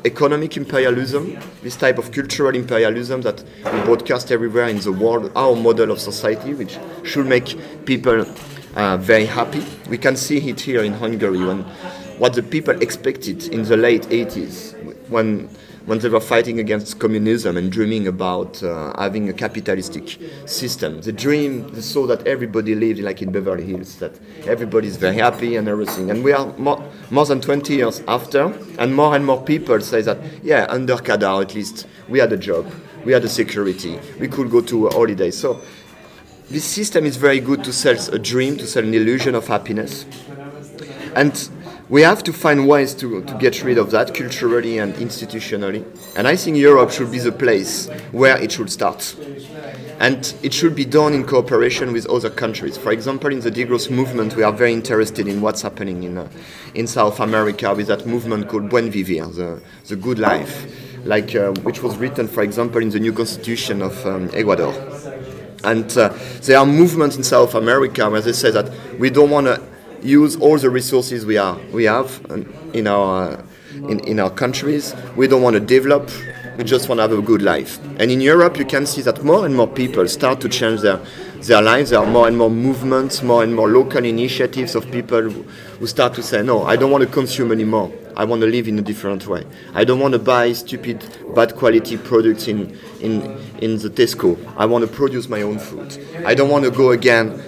economic imperialism, this type of cultural imperialism that we broadcast everywhere in the world, our model of society, which should make people uh, very happy. We can see it here in Hungary when what the people expected in the late 80s when when they were fighting against communism and dreaming about uh, having a capitalistic system. The dream, they saw that everybody lived like in Beverly Hills, that everybody is very happy and everything. And we are more, more than 20 years after, and more and more people say that, yeah, under Kadar at least, we had a job, we had a security, we could go to a holiday. So this system is very good to sell a dream, to sell an illusion of happiness. And we have to find ways to, to get rid of that culturally and institutionally. And I think Europe should be the place where it should start. And it should be done in cooperation with other countries. For example, in the degrowth movement, we are very interested in what's happening in, uh, in South America with that movement called Buen Vivir, the, the good life, like, uh, which was written, for example, in the new constitution of um, Ecuador. And uh, there are movements in South America where they say that we don't want to use all the resources we are we have in our in, in our countries. We don't want to develop. We just want to have a good life. And in Europe, you can see that more and more people start to change their their lives. There are more and more movements, more and more local initiatives of people who start to say, "No, I don't want to consume anymore. I want to live in a different way. I don't want to buy stupid, bad quality products in in in the Tesco. I want to produce my own food. I don't want to go again."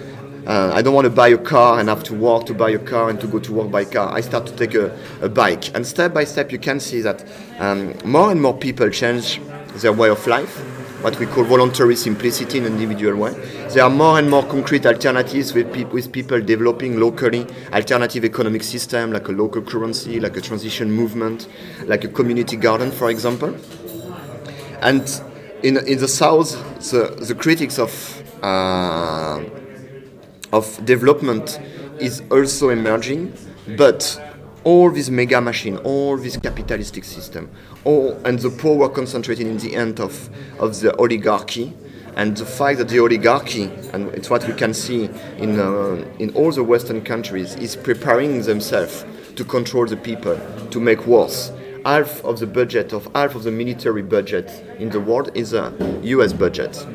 Uh, I don't want to buy a car and have to walk to buy a car and to go to work by car. I start to take a, a bike. And step by step, you can see that um, more and more people change their way of life, what we call voluntary simplicity in an individual way. There are more and more concrete alternatives with, pe- with people developing locally alternative economic system, like a local currency, like a transition movement, like a community garden, for example. And in, in the south, the, the critics of uh, of development is also emerging, but all this mega machine, all this capitalistic system, all and the power concentrated in the hand of, of the oligarchy, and the fact that the oligarchy, and it's what we can see in, uh, in all the Western countries, is preparing themselves to control the people, to make wars. Half of the budget of half of the military budget in the world is a U.S. budget.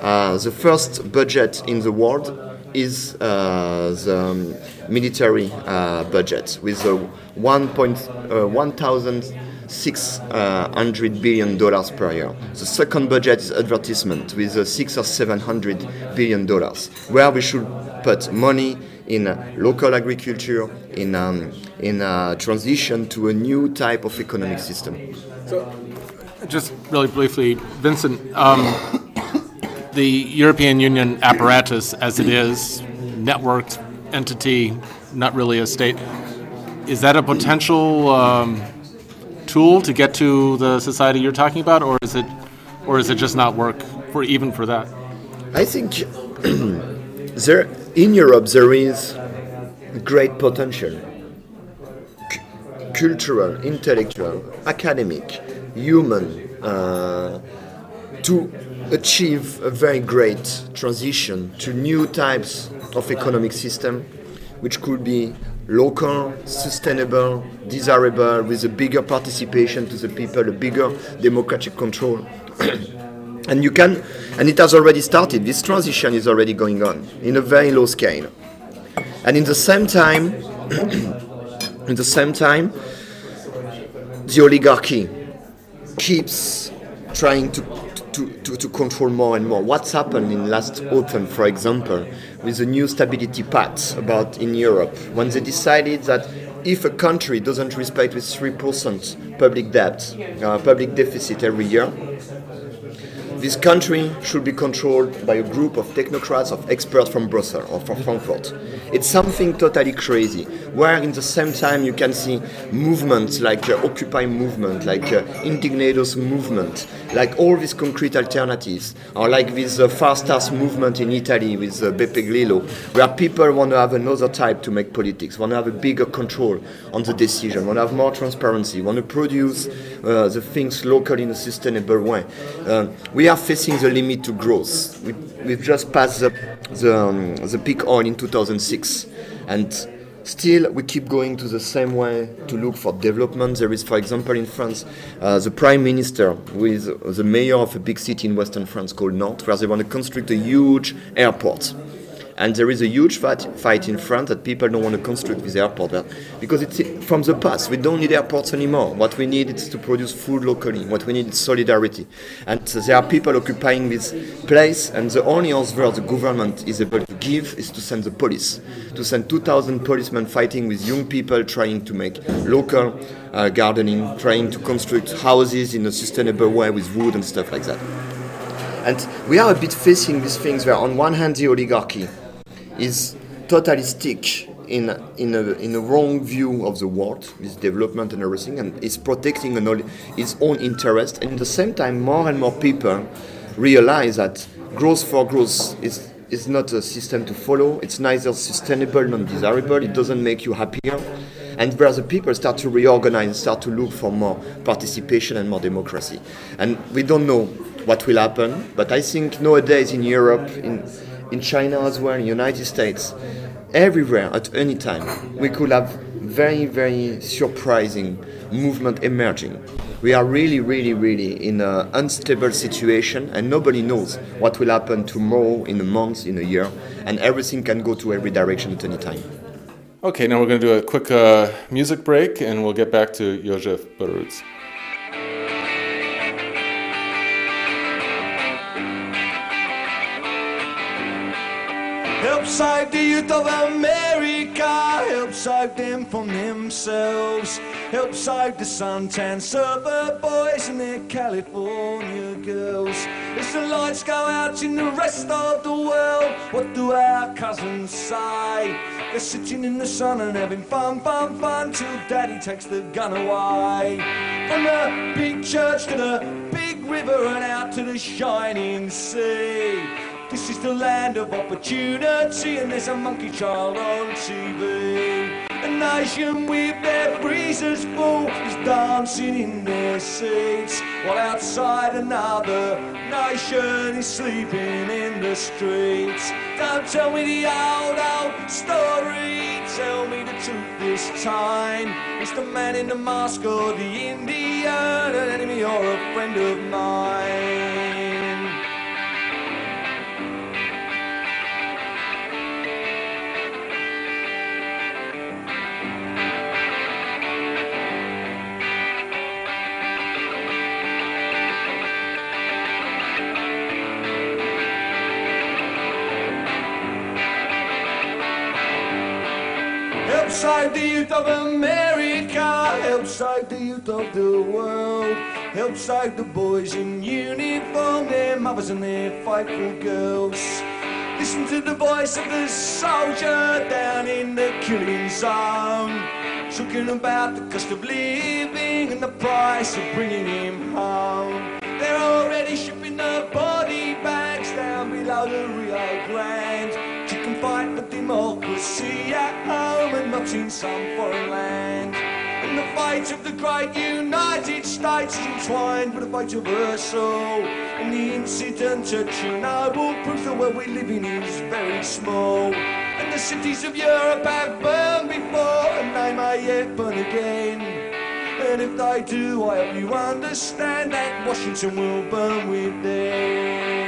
Uh, the first budget in the world is uh, the military uh, budget with a 1,000 600 billion dollars per year. The second budget is advertisement with uh, six or 700 billion dollars, where we should put money in uh, local agriculture, in um, in uh, transition to a new type of economic system. So, just really briefly, Vincent, um, the European Union apparatus, as it is, networked entity, not really a state, is that a potential um, tool to get to the society you're talking about, or is it, or is it just not work for even for that? I think there in Europe there is great potential, C- cultural, intellectual, academic, human, uh, to achieve a very great transition to new types of economic system, which could be local, sustainable, desirable, with a bigger participation to the people, a bigger democratic control. and you can, and it has already started. This transition is already going on in a very low scale. And in the same time, in the same time, the oligarchy keeps trying to, to, to, to, control more and more. What's happened in last autumn, for example, with the new stability pact about in Europe, when they decided that if a country doesn't respect with 3% public debt, uh, public deficit every year, this country should be controlled by a group of technocrats, of experts from Brussels or from Frankfurt. It's something totally crazy. Where in the same time you can see movements like uh, Occupy movement, like uh, Indignados movement, like all these concrete alternatives, or like this uh, Five-Stars movement in Italy with uh, Beppe Grillo, where people want to have another type to make politics, want to have a bigger control on the decision, want to have more transparency, want to produce uh, the things locally in a sustainable way. Uh, we are facing the limit to growth. We, we've just passed the, the, um, the peak oil in 2006, and still we keep going to the same way to look for development. There is, for example, in France, uh, the prime minister, is the mayor of a big city in western France called Nantes, where they want to construct a huge airport. And there is a huge fight, fight in France that people don't want to construct this airport because it's from the past. We don't need airports anymore. What we need is to produce food locally. What we need is solidarity. And there are people occupying this place, and the only answer the government is able to give is to send the police, to send 2,000 policemen fighting with young people trying to make local uh, gardening, trying to construct houses in a sustainable way with wood and stuff like that. And we are a bit facing these things where, on one hand, the oligarchy is totally stick in in a, in a wrong view of the world, this development and everything, and is protecting an, its own interest. And at the same time, more and more people realize that growth for growth is is not a system to follow. It's neither sustainable nor desirable. It doesn't make you happier. And where the people start to reorganize, start to look for more participation and more democracy. And we don't know what will happen, but I think nowadays in Europe, in in China as well, in United States, everywhere at any time, we could have very, very surprising movement emerging. We are really, really, really in an unstable situation, and nobody knows what will happen tomorrow, in a month, in a year, and everything can go to every direction at any time. Okay, now we're going to do a quick uh, music break, and we'll get back to József Böröcz. Save the youth of America. Help save them from themselves. Help save the suntan surfer boys and their California girls. As the lights go out in the rest of the world, what do our cousins say? They're sitting in the sun and having fun, fun, fun till daddy takes the gun away. From the big church to the big river and out to the shining sea. This is the land of opportunity, and there's a monkey child on TV. A nation with their freezers full is dancing in their seats, while outside another nation is sleeping in the streets. Don't tell me the old, old story, tell me the truth this time. It's the man in the mask or the Indian, an enemy or a friend of mine. The youth of America. Help save the youth of the world. Help save the boys in uniform, their mothers and their faithful girls. Listen to the voice of the soldier down in the killing zone. Talking about the cost of living and the price of bringing him home. In some foreign land. And the fight of the great United States entwined with the fate of all. And the incident at Chernobyl proves the world we live in is very small. And the cities of Europe have burned before, and they may yet burn again. And if they do, I hope you understand that Washington will burn with them.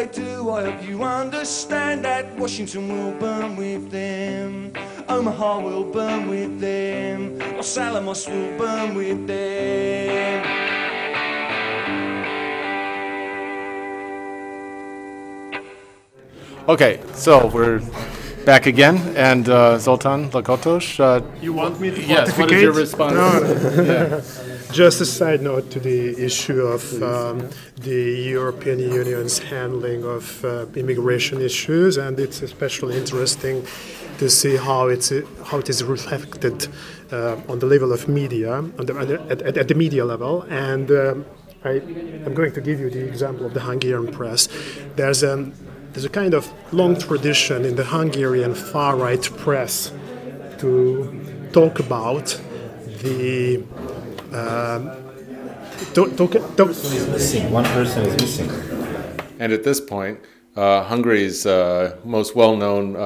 They do, I hope you understand that Washington will burn with them. Omaha will burn with them. Los Alamos will burn with them. Okay, so we're back again, and uh, Zoltan Lakatos. Uh, You want me to yes, what is your pontificate? response? No, no. Just a side note to the issue of um, the European Union's handling of uh, immigration issues, and it's especially interesting to see how it's how it is reflected uh, on the level of media, on the, at, at, at the media level, and. Um, I, I'm going to give you the example of the Hungarian press. There's a, there's a kind of long tradition in the Hungarian far right press to talk about the um, missing. One person is missing. And at this point, uh, Hungary's uh, most well-known uh,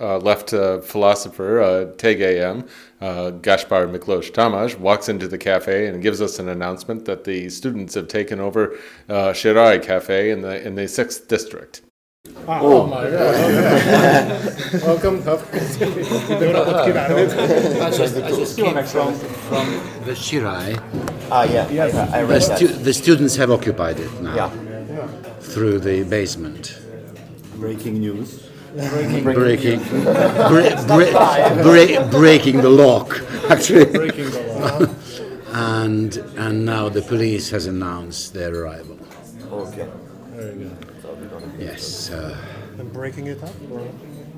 uh, left uh, philosopher, uh, TGM, uh, Gaspar Miklós Tamás, walks into the cafe and gives us an announcement that the students have taken over uh, Sirály Cafe in the in the sixth district. Oh my God! Welcome. I just, I just came from, from the Sirály. Ah, yeah. yeah. I, I The, read that. the students have occupied it now Yeah. through the basement. Breaking news. Breaking, break, break, break, breaking the lock, actually. Breaking the law. And and now the police has announced their arrival. Okay. Yes. Uh, I'm breaking it up.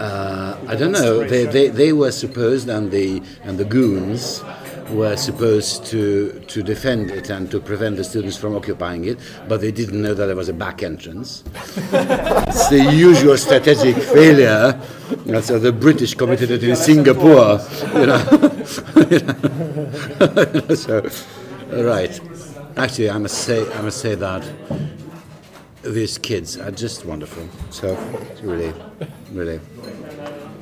uh, I don't know. They, they, they were supposed, and the and the goons were supposed to to defend it and to prevent the students from occupying it, but they didn't know that there was a back entrance. it's the usual strategic failure. And so the British committed it in Singapore. You know. so, right. Actually, I must say, I must say that these kids are just wonderful. So, really, really.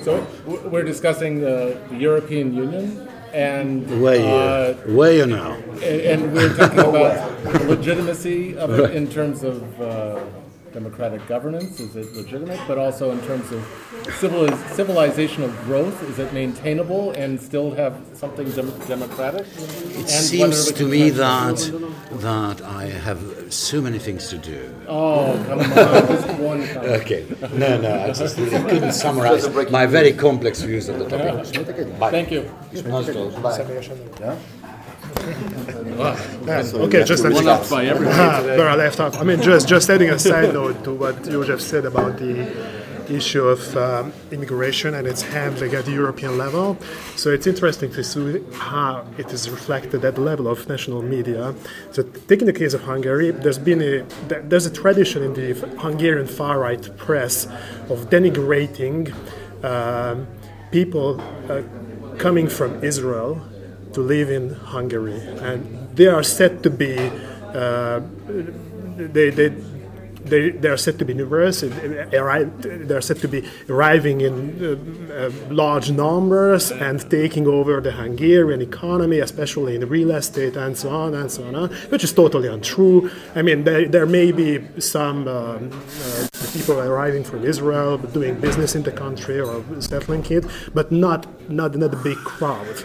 So we're discussing the, the European Union, and Where you, uh, where you now? and, and we're talking about the legitimacy of it in terms of uh, democratic governance. Is it legitimate? But also in terms of civiliz- civilizational growth, is it maintainable and still have something dem- democratic? It seems to me that that I have so many things to do. Oh, come on! Just one comment. Okay. No, no, I just really couldn't summarize my very complex views of the topic. Thank you. Okay, just One up by everybody Ah, left off. I mean, just just adding a side note to what Joseph said about the issue of um, immigration and its handling at the European level. So it's interesting to see how it is reflected at the level of national media. So taking the case of Hungary, there's been a there's a tradition in the Hungarian far right press of denigrating um, people uh, coming from Israel to live in Hungary, and they are said to be uh, they, they they, they are said to be numerous. arri- They are said to be arriving in uh, uh, large numbers and taking over the Hungarian economy, especially in real estate and so on and so on, which is totally untrue. I mean, there, there may be some um, uh, people arriving from Israel doing business in the country or settling it, but not not not a big crowd.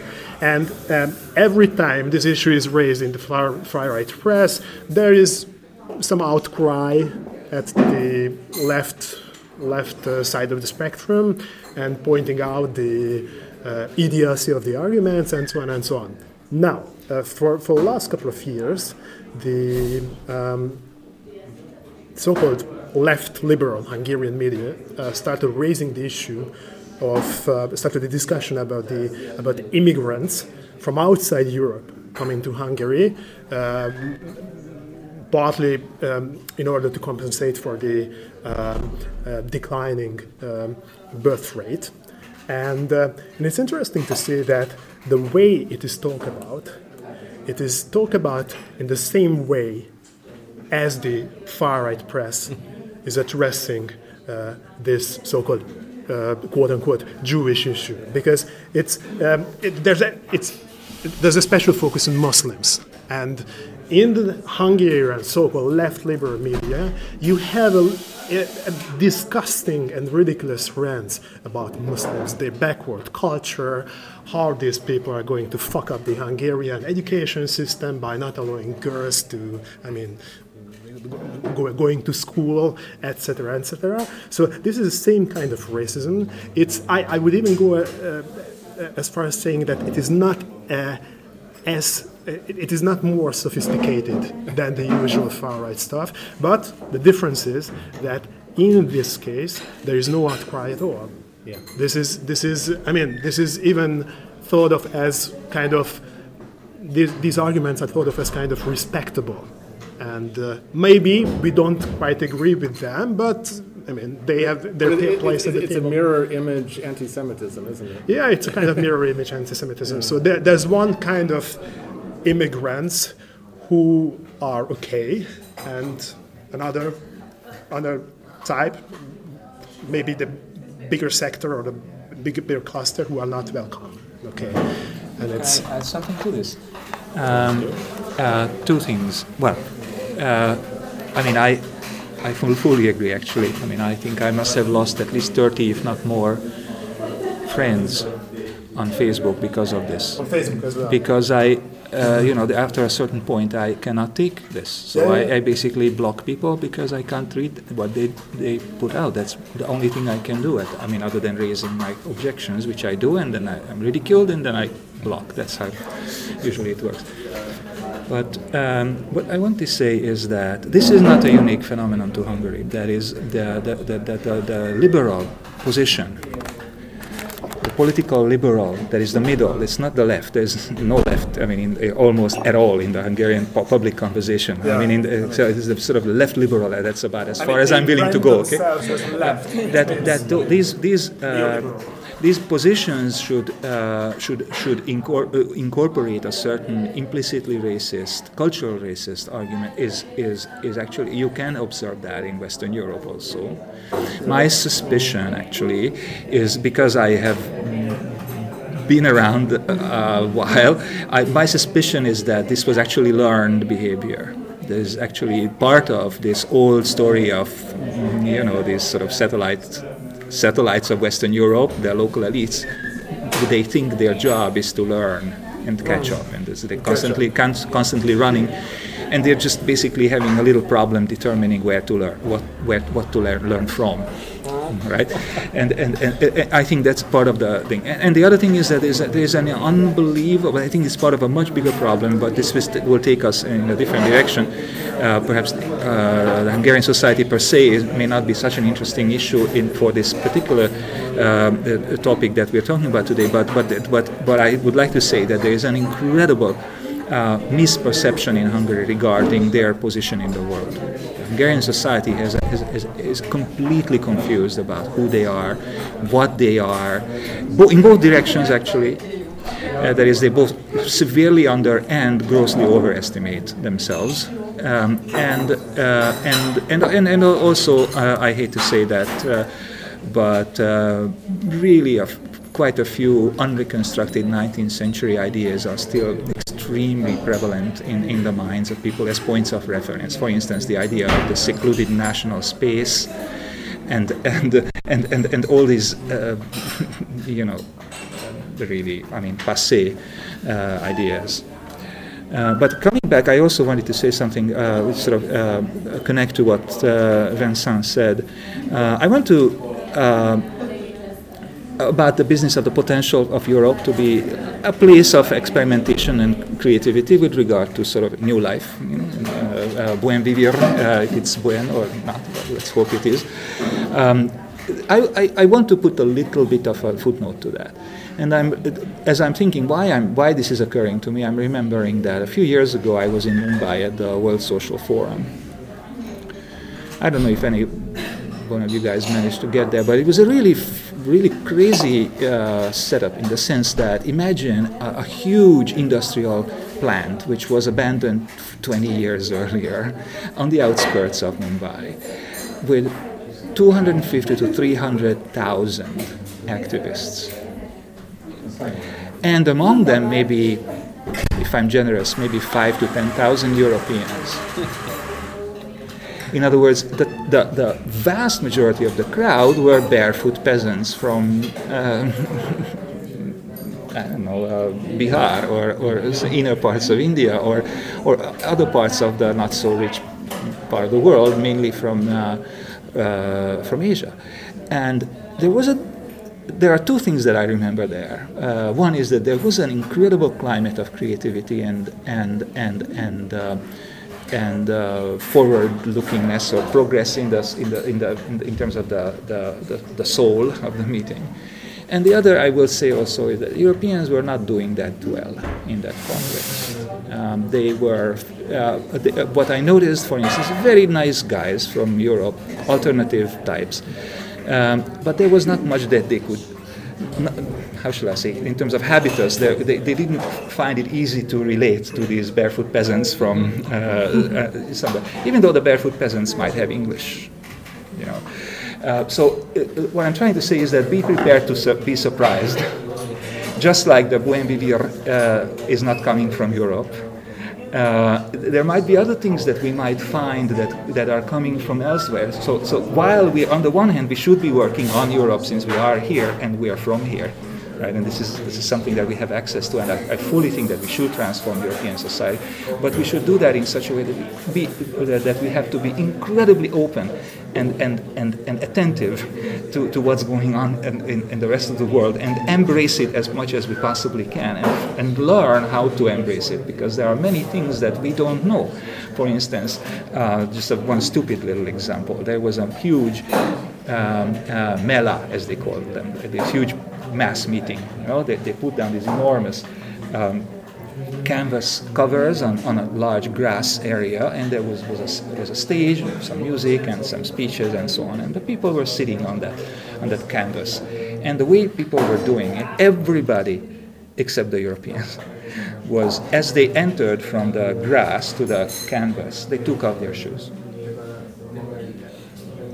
And um, every time this issue is raised in the far, far right press, there is some outcry at the left left uh, side of the spectrum and pointing out the uh, idiocy of the arguments and so on and so on. Now, uh, for, for the last couple of years, the um, so-called left liberal Hungarian media uh, started raising the issue of uh, started the discussion about the about immigrants from outside Europe coming to Hungary, um, partly um, in order to compensate for the um, uh, declining um, birth rate. And, uh, and it's interesting to see that the way it is talked about, it is talked about in the same way as the far right press is addressing uh, this so-called uh, quote-unquote Jewish issue. Because it's um, it, there's a it's there's a special focus on Muslims. And in the Hungarian so-called left liberal media you have a, a, a disgusting and ridiculous rants about Muslims, their backward culture, how these people are going to fuck up the Hungarian education system by not allowing girls to, I mean, go, going to school, etc., etc. So this is the same kind of racism. It's I, I would even go uh, uh, as far as saying that it is not uh, as it it is not more sophisticated than the usual far right stuff. But the difference is that in this case there is no outcry at all. Yeah. This is this is I mean this is even thought of as kind of these, these arguments are thought of as kind of respectable. And uh, maybe we don't quite agree with them, but I mean, they have their But it- it- place at it's, the it's a mirror image anti-Semitism, isn't it? Yeah, it's a kind of mirror image anti-Semitism. So there, there's one kind of immigrants who are okay, and another, another type, maybe the bigger sector or the bigger, bigger cluster who are not welcome. Okay, and it's Can I add something to this? Um, uh, two things. Well, uh, I mean, I, I full- fully agree. Actually, I mean, I think I must have lost at least thirty, if not more, friends on Facebook because of this. on Facebook as well. Because I, uh, you know, after a certain point, I cannot take this. So Yeah, yeah. I, I basically block people because I can't read what they, they put out. That's the only thing I can do. It. I mean, other than raising my objections, which I do, and then I, I'm ridiculed, and then I block. That's how usually it works. But um, what I want to say is that this is not a unique phenomenon to Hungary. That is the, the, the, the, the, the liberal position the political liberal, that is the middle, it's not the left, there's no left, I mean, in, almost at all in the Hungarian pu- public conversation. I mean, in the, so it is the sort of left liberal, that's about as far as I'm willing to go, okay? that that tho- these these uh, these positions should uh, should should incor- uh, incorporate a certain implicitly racist, cultural racist argument. Is is is actually you can observe that in Western Europe also. My suspicion actually is because I have been around a while. I, my suspicion is that this was actually learned behavior. There's actually part of this old story of, you know, these sort of satellite satellites of Western Europe, their local elites. They think their job is to learn and catch up, and they're constantly constantly running, and they're just basically having a little problem determining where to learn, what where, what to learn, learn from right? And, and, and, and I think that's part of the thing. And, the other thing is that there's, there's an unbelievable, I think it's part of a much bigger problem, but this will take us in a different direction. Uh, perhaps uh, the Hungarian society per se may not be such an interesting issue in, for this particular um, uh, topic that we're talking about today, but, but, but, but I would like to say that there is an incredible uh, misperception in Hungary regarding their position in the world. Hungarian society has, has, is, is completely confused about who they are, what they are, bo- in both directions actually. Uh, that is, they both severely under and grossly overestimate themselves Um, and, uh, and, and, and, and also, uh, I hate to say that, uh, but uh, really, a, quite a few unreconstructed 19th century ideas are still extremely prevalent in, in the minds of people as points of reference. For instance, the idea of the secluded national space and, and, and, and, and all these, uh, you know, really, I mean, passe uh, ideas. Uh, but coming back, I also wanted to say something uh, which sort of uh, connect to what uh, Vincent said. Uh, I want to about the business of the potential of Europe to be a place of experimentation and creativity with regard to sort of new life. You know, uh, uh, buen vivir, if it's buen or not, let's hope it is. Um, I, I, I, want to put a little bit of a footnote to that. And I'm, as I'm thinking why, I'm, why this is occurring to me, I'm remembering that a few years ago I was in Mumbai at the World Social Forum. I don't know if any one of you guys managed to get there, but it was a really, really crazy uh, setup in the sense that imagine a, a huge industrial plant which was abandoned 20 years earlier on the outskirts of Mumbai with 250 to 300,000 activists and among them, maybe, if I'm generous, maybe five to 10,000 Europeans. In other words, the, the, the, vast majority of the crowd were barefoot peasants from, uh, I don't know, uh, Bihar or, or inner parts of India or, or other parts of the not so rich part of the world, mainly from, uh, uh from Asia. And there was a there are two things that I remember there. Uh, one is that there was an incredible climate of creativity and and and and uh, and uh, forward-lookingness or progress in the in the in, the, in terms of the, the, the, soul of the meeting. And the other, I will say also, is that Europeans were not doing that well in that Congress. Um, they were, uh, they, uh, what I noticed, for instance, very nice guys from Europe, alternative types, um, but there was not much that they could, not, how shall I say, in terms of habitus, they, they, didn't find it easy to relate to these barefoot peasants from uh, uh, somewhere, even though the barefoot peasants might have English, you know. Uh, so uh, what I'm trying to say is that be prepared to su- be surprised. Just like the Buen Vivir uh, is not coming from Europe, uh, there might be other things that we might find that, that are coming from elsewhere. So, so while we, on the one hand, we should be working on Europe since we are here and we are from here, right? And this is this is something that we have access to, and I, I, fully think that we should transform European society. But we should do that in such a way that we, be, that we have to be incredibly open and and and, and attentive to, to what's going on in, in, in, the rest of the world, and embrace it as much as we possibly can, and, and learn how to embrace it, because there are many things that we don't know. For instance, uh, just a, one stupid little example. There was a huge um, uh, mela, as they call them, this huge mass meeting. You know, they, they put down these enormous um, canvas covers on, on a large grass area, and there was, was, a, was a stage, some music, and some speeches, and so on. And the people were sitting on that, on that canvas. And the way people were doing it, everybody except the Europeans, was as they entered from the grass to the canvas, they took off their shoes.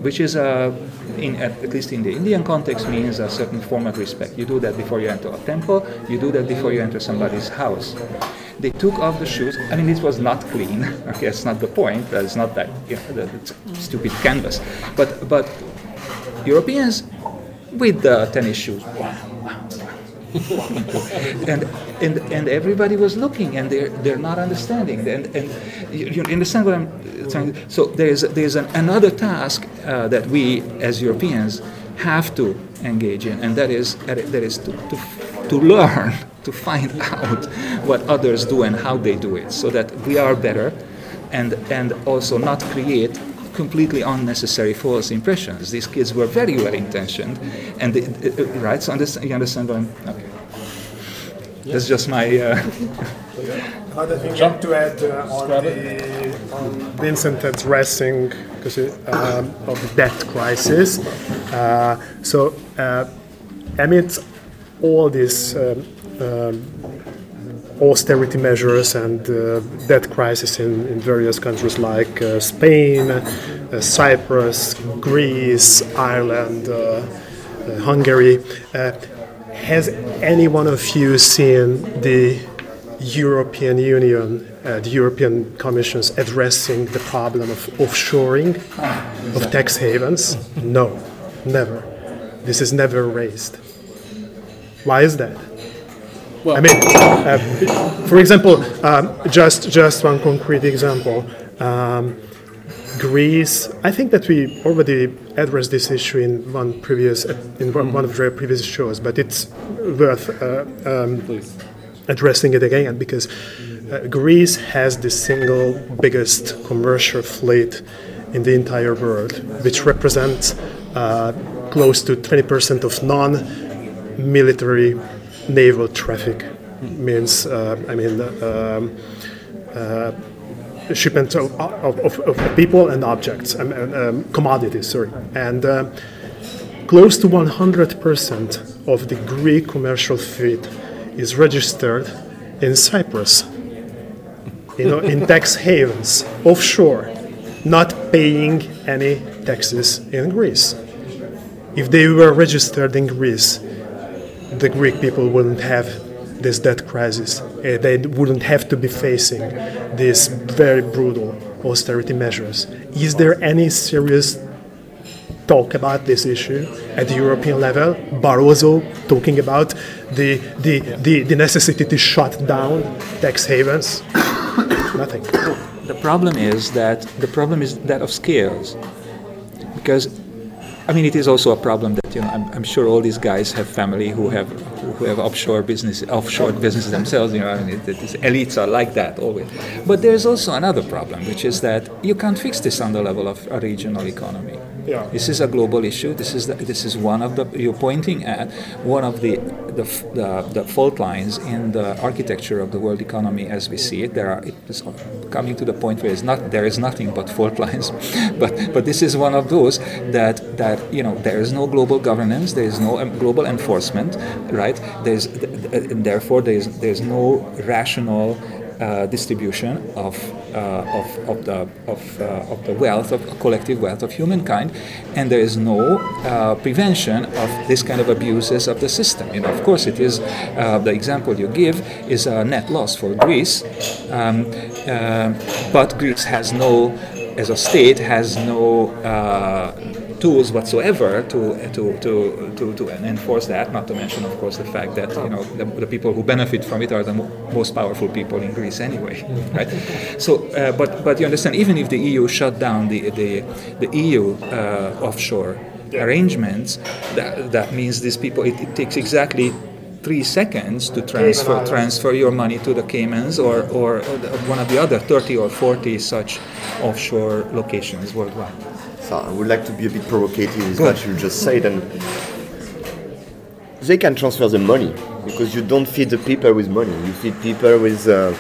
Which is a in, at, least in the Indian context, means a certain form of respect. You do that before you enter a temple, you do that before you enter somebody's house. They took off the shoes. I mean, it was not clean. Okay, that's not the point. That's not that you know, stupid canvas. But, but Europeans with the tennis shoes. and, and and everybody was looking and they're they're not understanding. And and you, you understand what I'm trying so there's there's an, another task uh, that we as Europeans have to engage in and that is that is to, to to learn to find out what others do and how they do it so that we are better and and also not create completely unnecessary false impressions. These kids were very well intentioned, and they, uh, right. So understand, you understand what I'm. Okay. That's just my. Uh, Another thing to add uh, on, the, on Vincent addressing because um, of the debt crisis. Uh, so uh, amidst all this um, um, austerity measures and uh, debt crisis in, in various countries like uh, Spain, uh, Cyprus, Greece, Ireland, Hungary. Has any one of you seen the European Union, uh, the European Commissions addressing the problem of offshoring of tax havens? No, never. This is never raised. Why is that? I mean, uh, for example, um, just just one concrete example. Um, Greece. I think that we already addressed this issue in one previous in one, one of the previous shows, but it's worth uh, um, addressing it again because uh, Greece has the single biggest commercial fleet in the entire world, which represents uh, close to 20% of non-military naval traffic. Means, uh, I mean. Um, uh, shipments of, of, of, of people and objects, um, um, commodities, sorry. And uh, close to 100% of the Greek commercial fleet is registered in Cyprus, you know, in tax havens, offshore, not paying any taxes in Greece. If they were registered in Greece, the Greek people wouldn't have this debt crisis. Uh, they wouldn't have to be facing these very brutal austerity measures. Is there any serious talk about this issue at the European level? Barroso talking about the, the, the, the necessity to shut down tax havens? Nothing. The problem is that the problem is that of scales, because I mean, it is also a problem that you know. I'm, I'm, sure all these guys have family who have who have offshore business, offshore businesses themselves. You know, I mean, it, it, elites are like that always. But there is also another problem, which is that you can't fix this on the level of a regional economy. Yeah. This is a global issue. This is the, this is one of the you're pointing at one of the the, the the fault lines in the architecture of the world economy as we see it. There are it is coming to the point where not there is nothing but fault lines, but but this is one of those that that you know there is no global governance, there is no global enforcement, right? There's and therefore there's there's no rational uh, distribution of, uh, of, of, the, of, uh, of the wealth, of collective wealth of humankind, and there is no uh, prevention of this kind of abuses of the system. You know, of course, it is uh, the example you give is a net loss for Greece, um, but Greece has no, as a state, has no tools whatsoever to, to, to, to, to enforce that, not to mention, of course, the fact that you know, the, the people who benefit from it are the mo- most powerful people in Greece anyway. Right? So, uh, but, but you understand, even if the EU shut down the, the, the EU uh, offshore arrangements, that, that means these people, it, it takes exactly three seconds to transfer transfer your money to the Caymans or, or one of the other 30 or 40 such offshore locations worldwide. So I would like to be a bit provocative with what you just said, and they can transfer the money because you don't feed the people with money. You feed people with uh,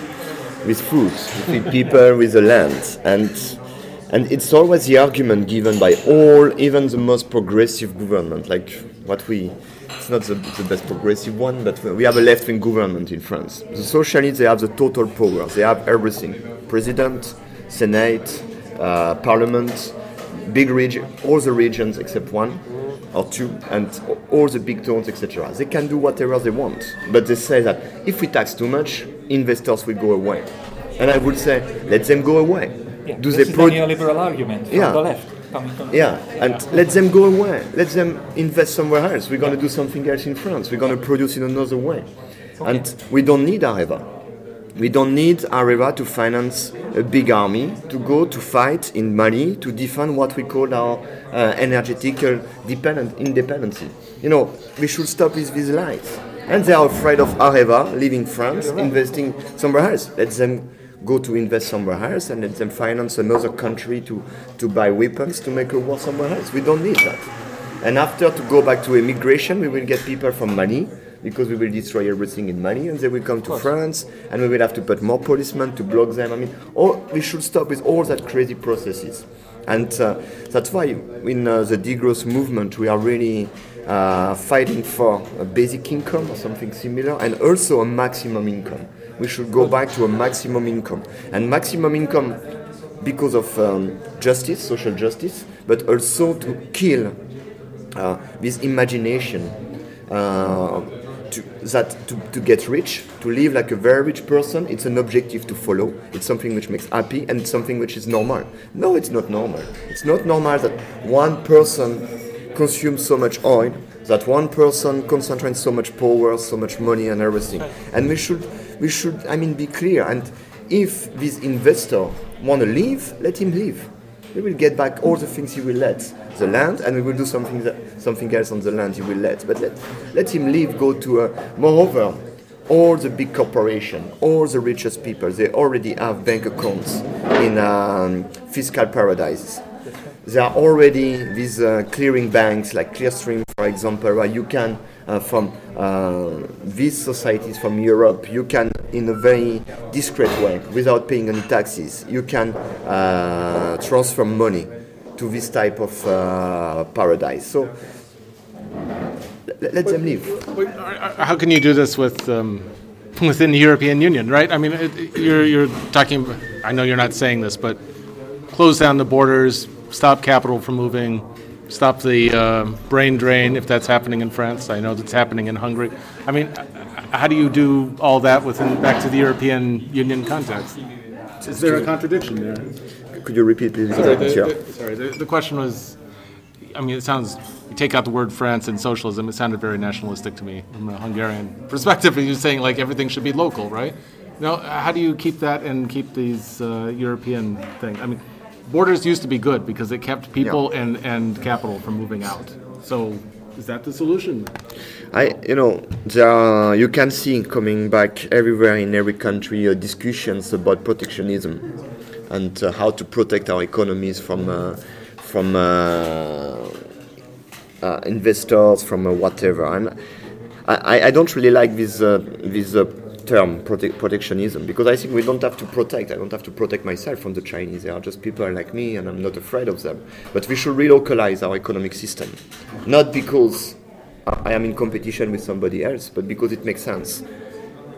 with food. You feed people with the land, and and it's always the argument given by all, even the most progressive government, like what we. It's not the, the best progressive one, but we have a left-wing government in France. The socialists, they have the total power. They have everything: president, senate, uh, parliament, big region, all the regions except one or two, and all the big towns, etc. They can do whatever they want, but they say that if we tax too much, investors will go away. And I would say, let them go away. Yeah, do this they is pro- the neoliberal argument from yeah. the left. Yeah, and let them go away. Let them invest somewhere else. We're going to do something else in France. We're going to produce in another way. Okay. And we don't need Areva. We don't need Areva to finance a big army to go to fight in Mali to defend what we call our uh, energetical dependent independency. You know, we should stop with these lies. And they are afraid of Areva leaving France, investing somewhere else. Let them go to invest somewhere else and let them finance another country to, to buy weapons to make a war somewhere else. We don't need that. And after to go back to immigration, we will get people from Mali because we will destroy everything in Mali and they will come to France and we will have to put more policemen to block them. I mean, all, we should stop with all that crazy processes. And uh, that's why in uh, the degrowth movement we are really uh, fighting for a basic income or something similar, and also a maximum income. We should go back to a maximum income. And maximum income because of um, justice, social justice, but also to kill uh, this imagination uh, to, that to, to get rich, to live like a very rich person, it's an objective to follow. It's something which makes happy and it's something which is normal. No, it's not normal. It's not normal that one person consumes so much oil, that one person concentrates so much power, so much money and everything. And we should, we should, I mean, be clear. And if this investor want to leave, let him leave. We will get back all the things he will let the land, and we will do something that, something else on the land he will let. But let, let him leave, go to a. Moreover, all the big corporation, all the richest people, they already have bank accounts in um, fiscal paradises. There are already these uh, clearing banks like Clearstream, for example, where you can, uh, from uh, these societies from Europe, you can, in a very discreet way, without paying any taxes, you can uh, transfer money to this type of uh, paradise. So let, let them live. How can you do this with um, within the European Union, right? I mean, it, you're you're talking. I know you're not saying this, but close down the borders, stop capital from moving, stop the uh, brain drain if that's happening in France. I know that's happening in Hungary. I mean, how do you do all that within back to the European Union context? Is there a contradiction there? Could you repeat, please? Sorry, the, Chair? the- sorry, the, the question was, I mean, it sounds, you take out the word France and socialism, it sounded very nationalistic to me from a Hungarian perspective. You're saying like everything should be local, right? Now, how do you keep that and keep these uh, European things? I mean, borders used to be good because it kept people and, and capital from moving out. So is that the solution? I, you know, there are, you can see coming back everywhere in every country uh, discussions about protectionism and uh, how to protect our economies from uh, from uh, investors, from whatever. And I, I don't really like this this term prote- protectionism because I think we don't have to protect. I don't have to protect myself from the Chinese. They are just people like me, and I'm not afraid of them. But we should relocalize our economic system, not because I am in competition with somebody else, but because it makes sense.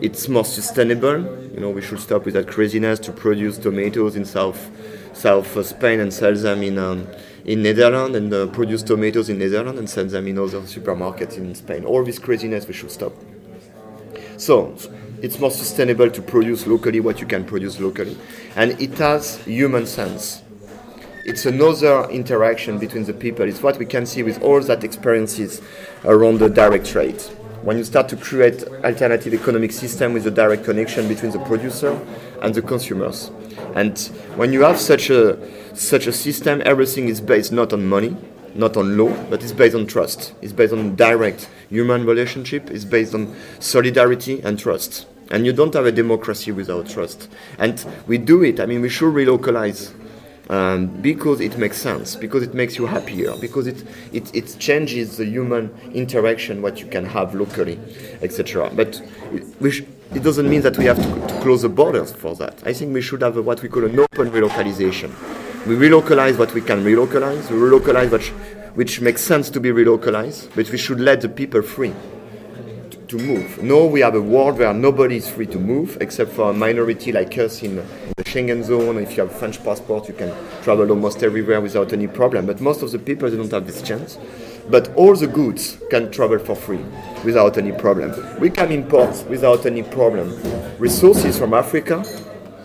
It's more sustainable. You know, we should stop with that craziness to produce tomatoes in South South uh, Spain and sell them in um, in Netherlands, and uh, produce tomatoes in Netherlands and sell them in other supermarkets in Spain. All this craziness we should stop. So it's more sustainable to produce locally what you can produce locally, and it has human sense. It's another interaction between the people. It's what we can see with all that experiences around the direct trade. When you start to create alternative economic system with a direct connection between the producer and the consumers, and when you have such a such a system, everything is based not on money, not on law, but it's based on trust. It's based on direct human relationship. It's based on solidarity and trust. And you don't have a democracy without trust. And we do it. I mean, we should relocalize um, because it makes sense, because it makes you happier, because it, it, it changes the human interaction, what you can have locally, etc. But we sh- it doesn't mean that we have to, to close the borders for that. I think we should have a, what we call an open relocalization. We relocalize what we can relocalize, we relocalize what sh- which makes sense to be relocalized, but we should let the people free to move. No, we have a world where nobody is free to move except for a minority like us in, the Schengen zone. If you have a French passport, you can travel almost everywhere without any problem. But most of the people they don't have this chance. But all the goods can travel for free without any problem. We can import without any problem resources from Africa,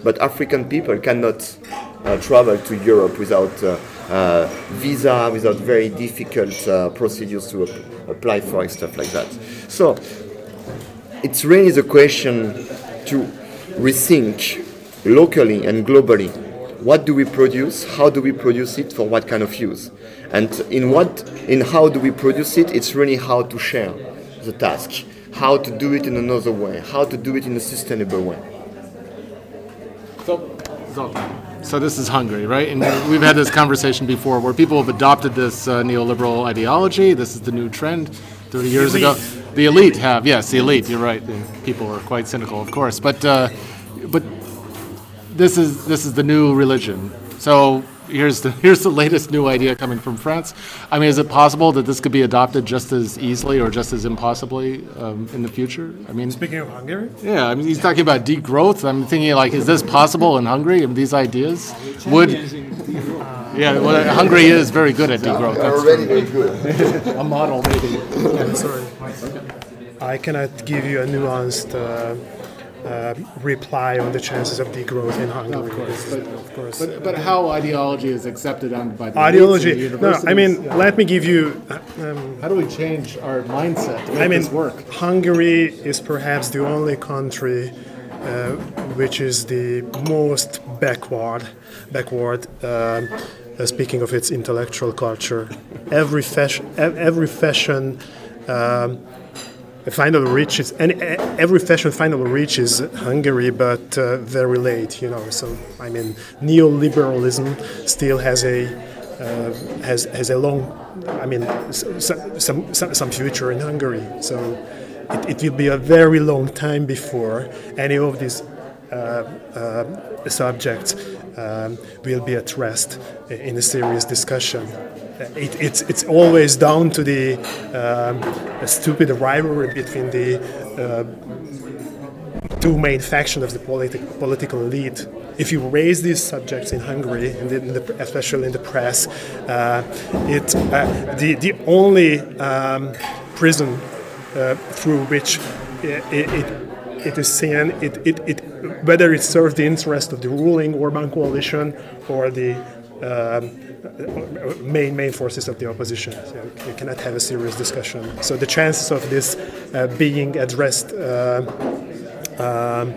but African people cannot uh, travel to Europe without uh, uh, visa, without very difficult uh, procedures to ap- apply for and stuff like that. So it's really the question to rethink locally and globally. What do we produce? How do we produce it? For what kind of use? And in what in how do we produce it? It's really how to share the task. How to do it in another way. How to do it in a sustainable way. So, so, so this is Hungary, right? And we've had this conversation before where people have adopted this uh, neoliberal ideology. This is the new trend. 30 years ago, the elite have, yes, the elite. You're right. The people are quite cynical, of course, but uh, but this is this is the new religion. So here's the here's the latest new idea coming from France. I mean, is it possible that this could be adopted just as easily or just as impossibly um, in the future? I mean, Speaking of Hungary, yeah, I mean, he's talking about degrowth. I'm thinking like, is this possible in Hungary? And these ideas would. Yeah, well, Hungary is very good at degrowth. That's very good. a model, maybe. I'm sorry. I cannot give you a nuanced uh, uh, reply on the chances of degrowth in Hungary. Of course, but, of course. But, but how ideology is accepted on by the and the No, I mean, yeah. let me give you. Um, how do we change our mindset to make I mean, this work? Hungary is perhaps the only country uh, which is the most backward, backward. Um, uh, speaking of its intellectual culture, every fashion, every fashion. Um, finally reaches and every fashion finally reaches Hungary, but uh, very late, you know. So I mean, neoliberalism still has a uh, has has a long, I mean, some some some, some future in Hungary. So it, it will be a very long time before any of these uh, uh, subjects um, will be addressed in a serious discussion. It, it's, it's always down to the um, stupid rivalry between the uh, two main factions of the politi- political elite. If you raise these subjects in Hungary, and in the, especially in the press, uh, it, uh, the, the only um, prison uh, through which it, it, it is seen, it, it, it, whether it serves the interest of the ruling Orban coalition or the um, main main forces of the opposition. So you cannot have a serious discussion. So the chances of this uh, being addressed uh, um,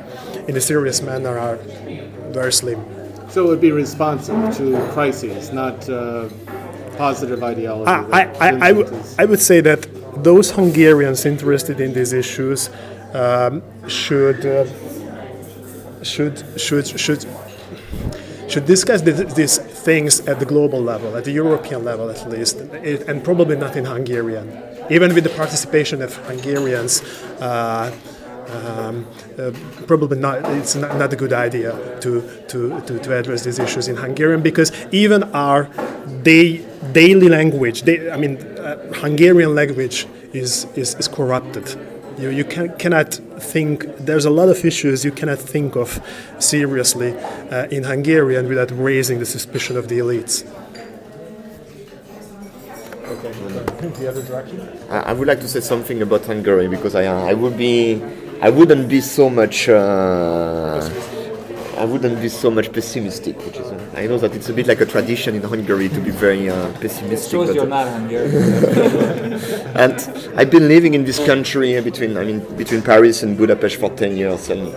in a serious manner are very slim. So it would be responsive to crises, not uh, positive ideology. I, I, I, w- I would I would say that those Hungarians interested in these issues um, should uh, should should should should discuss these things at the global level, at the European level at least, and probably not in Hungarian. Even with the participation of Hungarians, uh, um, uh, probably not. It's not, not, a good idea to, to, to, to, address these issues in Hungarian because even our day, daily language, they, I mean, uh, Hungarian language is, is, is corrupted. You, you can, cannot think, there's a lot of issues you cannot think of seriously uh, in Hungarian without raising the suspicion of the elites. Okay. The other direction? I would like to say something about Hungary because I, I would be, I wouldn't be so much. Uh, I wouldn't be so much pessimistic, which is I know that it's a bit like a tradition in Hungary to be very uh, pessimistic. Shows you're not Hungarian. and I've been living in this country between I mean between Paris and Budapest for ten years, and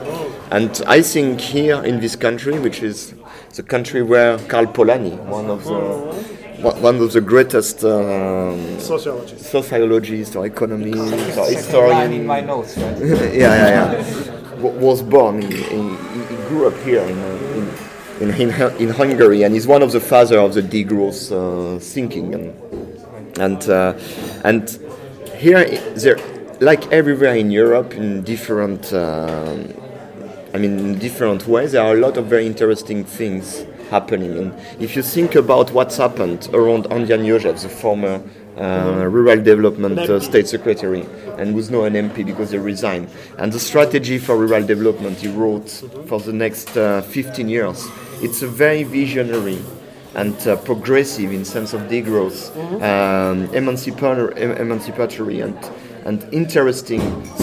and I think here in this country, which is the country where Karl Polanyi, one of the one of the greatest um, sociologists, sociologists or economists or historians. in my notes, right? yeah, yeah, yeah. Was born in, in, he grew up here in, in, in, in, Hungary and he's one of the father of the degrowth uh, thinking and and uh, and here there like everywhere in Europe in different um, I mean in different ways there are a lot of very interesting things happening and if you think about what's happened around Ángyán József the former uh, rural development uh, state secretary and who's now an MP because he resigned. And the strategy for rural development he wrote for the next uh, 15 years, it's a very visionary and uh, progressive in sense of degrowth, um, emancipatory, emancipatory and, and interesting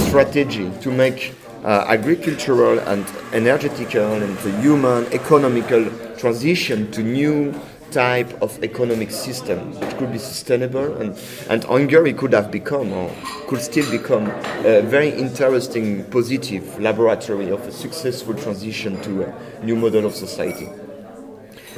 strategy to make uh, agricultural and energetical and human economical transition to new type of economic system which could be sustainable and, and Hungary could have become or could still become a very interesting positive laboratory of a successful transition to a new model of society.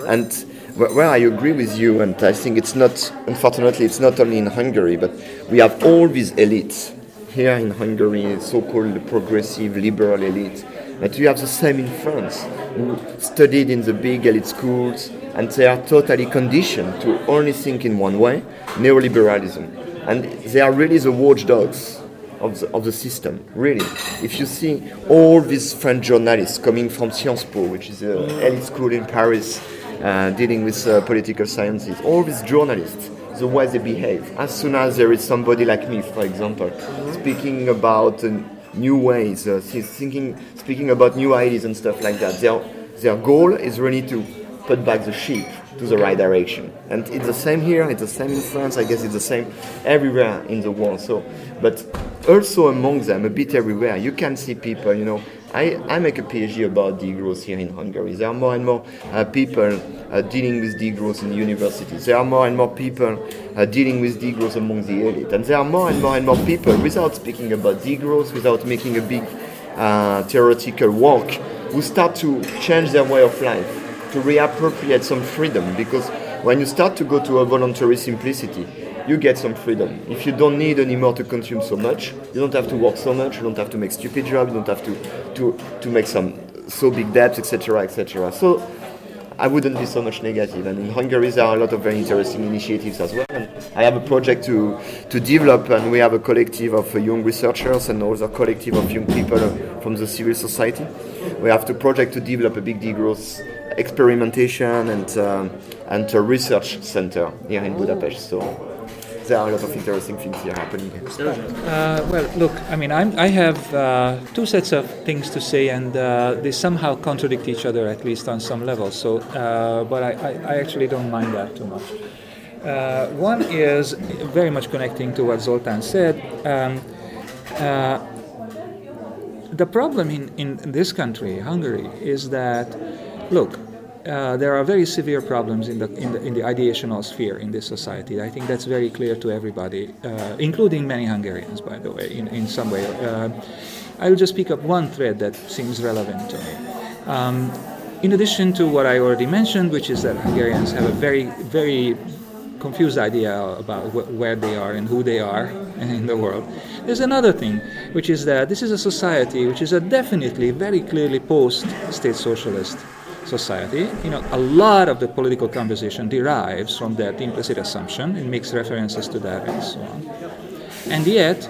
And where I agree with you, and I think it's not, unfortunately, it's not only in Hungary, but we have all these elites here in Hungary, so-called progressive liberal elite, but you have the same in France, who studied in the big elite schools, and they are totally conditioned to only think in one way, neoliberalism. And they are really the watchdogs of the, of the system, really. If you see all these French journalists coming from Sciences Po, which is an elite school in Paris, uh, dealing with uh, political sciences, all these journalists, the way they behave. As soon as there is somebody like me, for example, speaking about new ways, uh, thinking, speaking about new ideas and stuff like that, their, their goal is really to put back the ship to the right direction. And it's the same here, it's the same in France, I guess it's the same everywhere in the world. So, but also among them, a bit everywhere, you can see people, you know, I, I make a PhD about degrowth here in Hungary. There are more and more uh, people uh, dealing with degrowth in universities. There are more and more people uh, dealing with degrowth among the elite. And there are more and more and more people, without speaking about degrowth, without making a big uh, theoretical work, who start to change their way of life, to reappropriate some freedom. Because when you start to go to a voluntary simplicity, you get some freedom. If you don't need anymore to consume so much, you don't have to work so much, you don't have to make stupid jobs, you don't have to, to, to make some so big debts, etc., etc. So I wouldn't be so much negative. And in Hungary, there are a lot of very interesting initiatives as well. And I have a project to, to develop, and we have a collective of young researchers and also a collective of young people from the civil society. We have to project to develop a big degrowth experimentation and, uh, and a research center here in Budapest. So there are a lot of interesting things here happening. Uh, well, look, I mean, I'm, i have uh, two sets of things to say, and uh, they somehow contradict each other, at least on some level. So, uh, but I, I, I, actually don't mind that too much. Uh, one is very much connecting to what Zoltan said. Um, uh, the problem in, in this country, Hungary, is that, look, uh, there are very severe problems in the, in the in the ideational sphere in this society. I think that's very clear to everybody, uh, including many Hungarians, by the way, in, in some way. Uh, I'll just pick up one thread that seems relevant to me. Um, in addition to what I already mentioned, which is that Hungarians have a very, very confused idea about wh- where they are and who they are in the world. There's another thing, which is that this is a society which is a definitely, very clearly post-state socialist society, you know, a lot of the political conversation derives from that implicit assumption. It makes references to that and so on. And yet,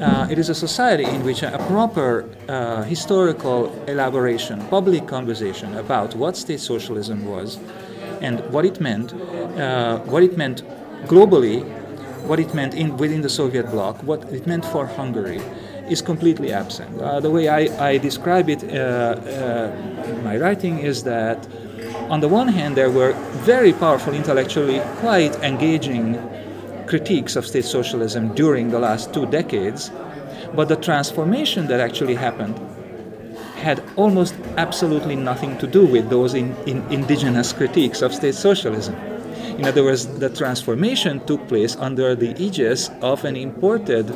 uh, it is a society in which a proper uh, historical elaboration, public conversation about what state socialism was and what it meant, uh, what it meant globally, what it meant in, within the Soviet bloc, what it meant for Hungary, is completely absent. Uh, the way I, I describe it uh, uh, in my writing is that, on the one hand, there were very powerful, intellectually quite engaging critiques of state socialism during the last two decades, but the transformation that actually happened had almost absolutely nothing to do with those in, in indigenous critiques of state socialism. In other words, the transformation took place under the aegis of an imported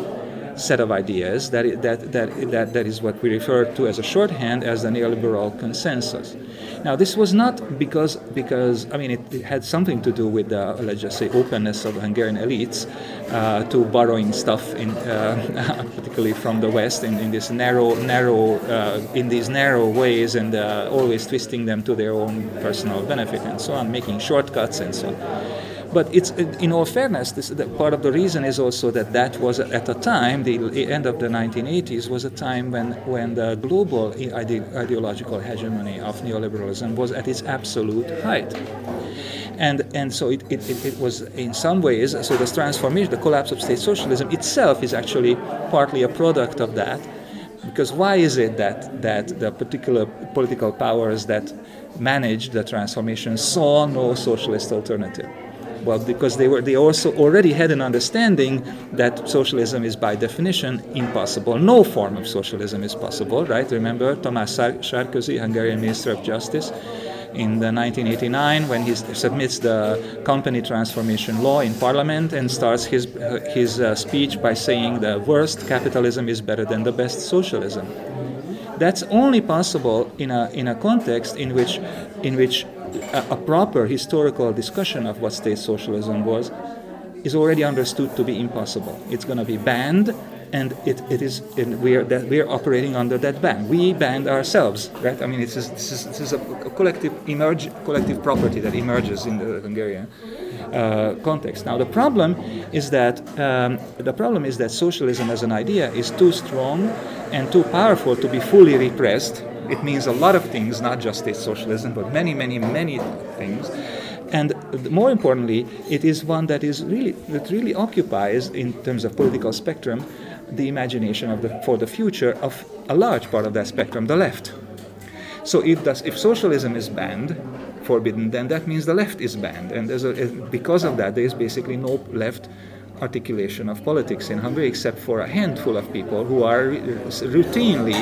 set of ideas that, that, that, that, that is what we refer to as a shorthand as the neoliberal consensus. Now, this was not because, because I mean, it, it had something to do with the, let's just say, openness of Hungarian elites uh, to borrowing stuff, in, uh, particularly from the West, in, in this narrow, narrow, uh, in these narrow ways, and uh, always twisting them to their own personal benefit and so on, making shortcuts and so on. But it's in all fairness, this, part of the reason is also that that was at the time, the end of the 1980s, was a time when when the global ide- ideological hegemony of neoliberalism was at its absolute height. And, and so it, it, it, was in some ways, so this transformation, the collapse of state socialism itself is actually partly a product of that. Because why is it that, that the particular political powers that managed the transformation saw no socialist alternative? Well, because they were they also already had an understanding that socialism is by definition impossible. No form of socialism is possible, right? Remember Thomas Sárközy, Hungarian Minister of Justice, in the 1989 when he submits the company transformation law in parliament and starts his his uh, speech by saying the worst capitalism is better than the best socialism. That's only possible in a in a context in which in which a, proper historical discussion of what state socialism was is already understood to be impossible. It's going to be banned, and it, it is we're that we're operating under that ban. We banned ourselves, right? I mean, it's just, this is this is a, a collective emerge collective property that emerges in the Hungarian uh, context. Now, the problem is that um, the problem is that socialism as an idea is too strong and too powerful to be fully repressed It means a lot of things, not just state socialism, but many, many, many things. And more importantly, it is one that is really that really occupies, in terms of political spectrum, the imagination of the, for the future of a large part of that spectrum, the left. So if, if socialism is banned, forbidden, then that means the left is banned. And a, because of that, there is basically no left articulation of politics in Hungary except for a handful of people who are routinely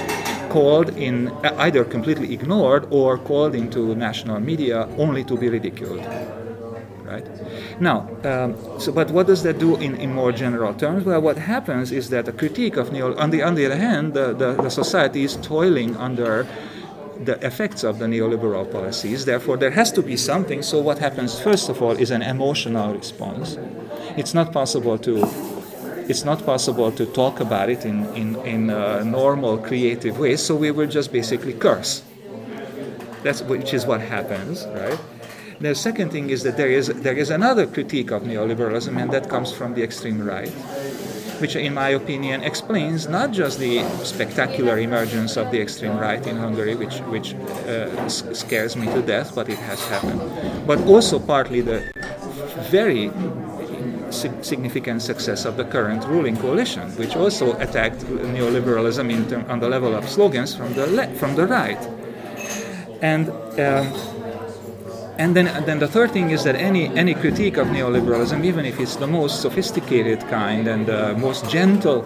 called in either completely ignored or called into national media only to be ridiculed right now um, so but what does that do in, in more general terms well what happens is that a critique of neo on the on the other hand the, the, the society is toiling under the effects of the neoliberal policies. Therefore, there has to be something. So, what happens first of all is an emotional response. It's not possible to it's not possible to talk about it in, in, in a normal creative way, so we will just basically curse. That's which is what happens, right? The second thing is that there is there is another critique of neoliberalism, and that comes from the extreme right which, in my opinion, explains not just the spectacular emergence of the extreme right in Hungary, which, which uh, scares me to death, but it has happened, but also partly the very significant success of the current ruling coalition, which also attacked neoliberalism term, on the level of slogans from the le- from the right. And um, and then, then the third thing is that any, any critique of neoliberalism, even if it's the most sophisticated kind and the most gentle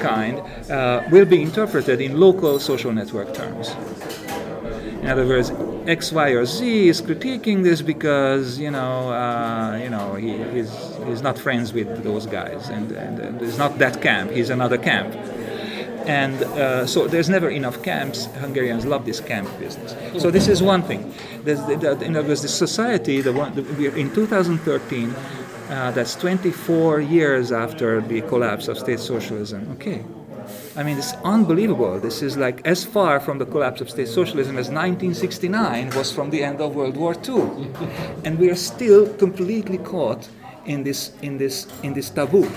kind, uh, will be interpreted in local social network terms. In other words, X, Y, or Z is critiquing this because you know, uh, you know, he, he's, he's not friends with those guys, and, and, and he's not that camp. He's another camp and uh, so there's never enough camps. Hungarians love this camp business. So this is one thing. There's, the, the society, the one, the, in 2013, uh, that's 24 years after the collapse of state socialism. Okay. I mean, it's unbelievable. This is like as far from the collapse of state socialism as 1969 was from the end of World War II. And we are still completely caught in this, in this, in this taboo.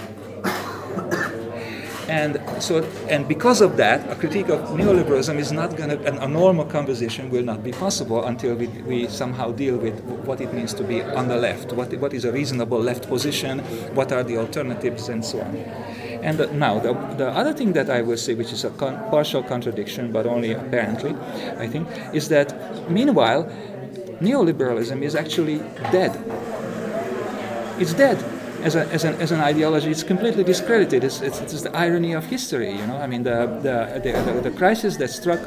And so, and because of that, a critique of neoliberalism is not going to, a normal conversation will not be possible until we, we somehow deal with what it means to be on the left, what, what is a reasonable left position, what are the alternatives, and so on. And now, the, the other thing that I will say, which is a con- partial contradiction, but only apparently, I think, is that meanwhile, neoliberalism is actually dead. It's dead as, a, as, an, as an ideology, it's completely discredited. It's, it's, it's the irony of history, you know. I mean, the, the, the, the crisis that struck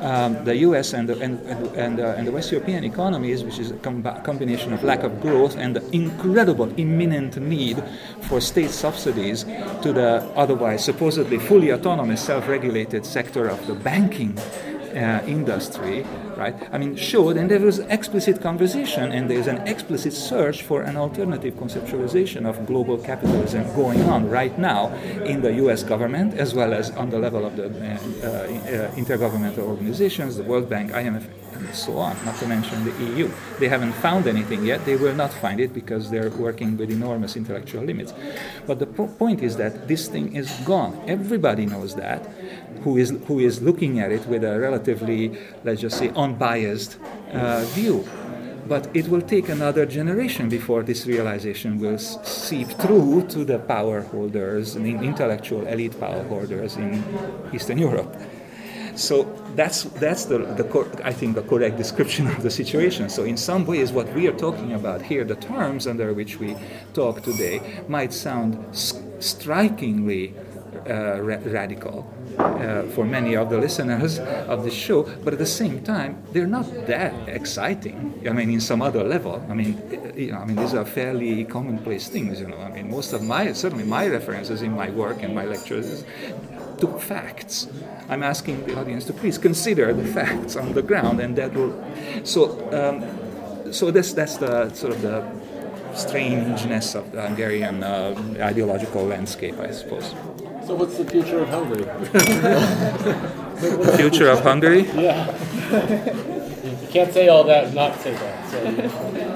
um, the U.S. and the, and, and, uh, and the West European economies, which is a com- combination of lack of growth and the incredible, imminent need for state subsidies to the otherwise supposedly fully autonomous, self-regulated sector of the banking uh, industry, right? I mean, showed, and there was explicit conversation, and there's an explicit search for an alternative conceptualization of global capitalism going on right now in the U.S. government, as well as on the level of the uh, uh, intergovernmental organizations, the World Bank, IMF, and so on, not to mention the EU. They haven't found anything yet. They will not find it because they're working with enormous intellectual limits. But the po- point is that this thing is gone. Everybody knows that who is, who is looking at it with a relatively, let's just say, unbiased uh, view. But it will take another generation before this realization will seep through to the power holders, the intellectual elite power holders in Eastern Europe. So that's that's the, the I think the correct description of the situation. So in some ways, what we are talking about here, the terms under which we talk today, might sound strikingly uh, ra- radical uh, for many of the listeners of the show, but at the same time, they're not that exciting. I mean, in some other level. I mean, you know, I mean, these are fairly commonplace things. You know, I mean, most of my certainly my references in my work and my lectures to facts. I'm asking the audience to please consider the facts on the ground, and that will. So, um, so that's that's the sort of the strangeness of the Hungarian uh, ideological landscape, I suppose. So, what's the future of Hungary? future of Hungary? Yeah. you can't say all that and not say that. So.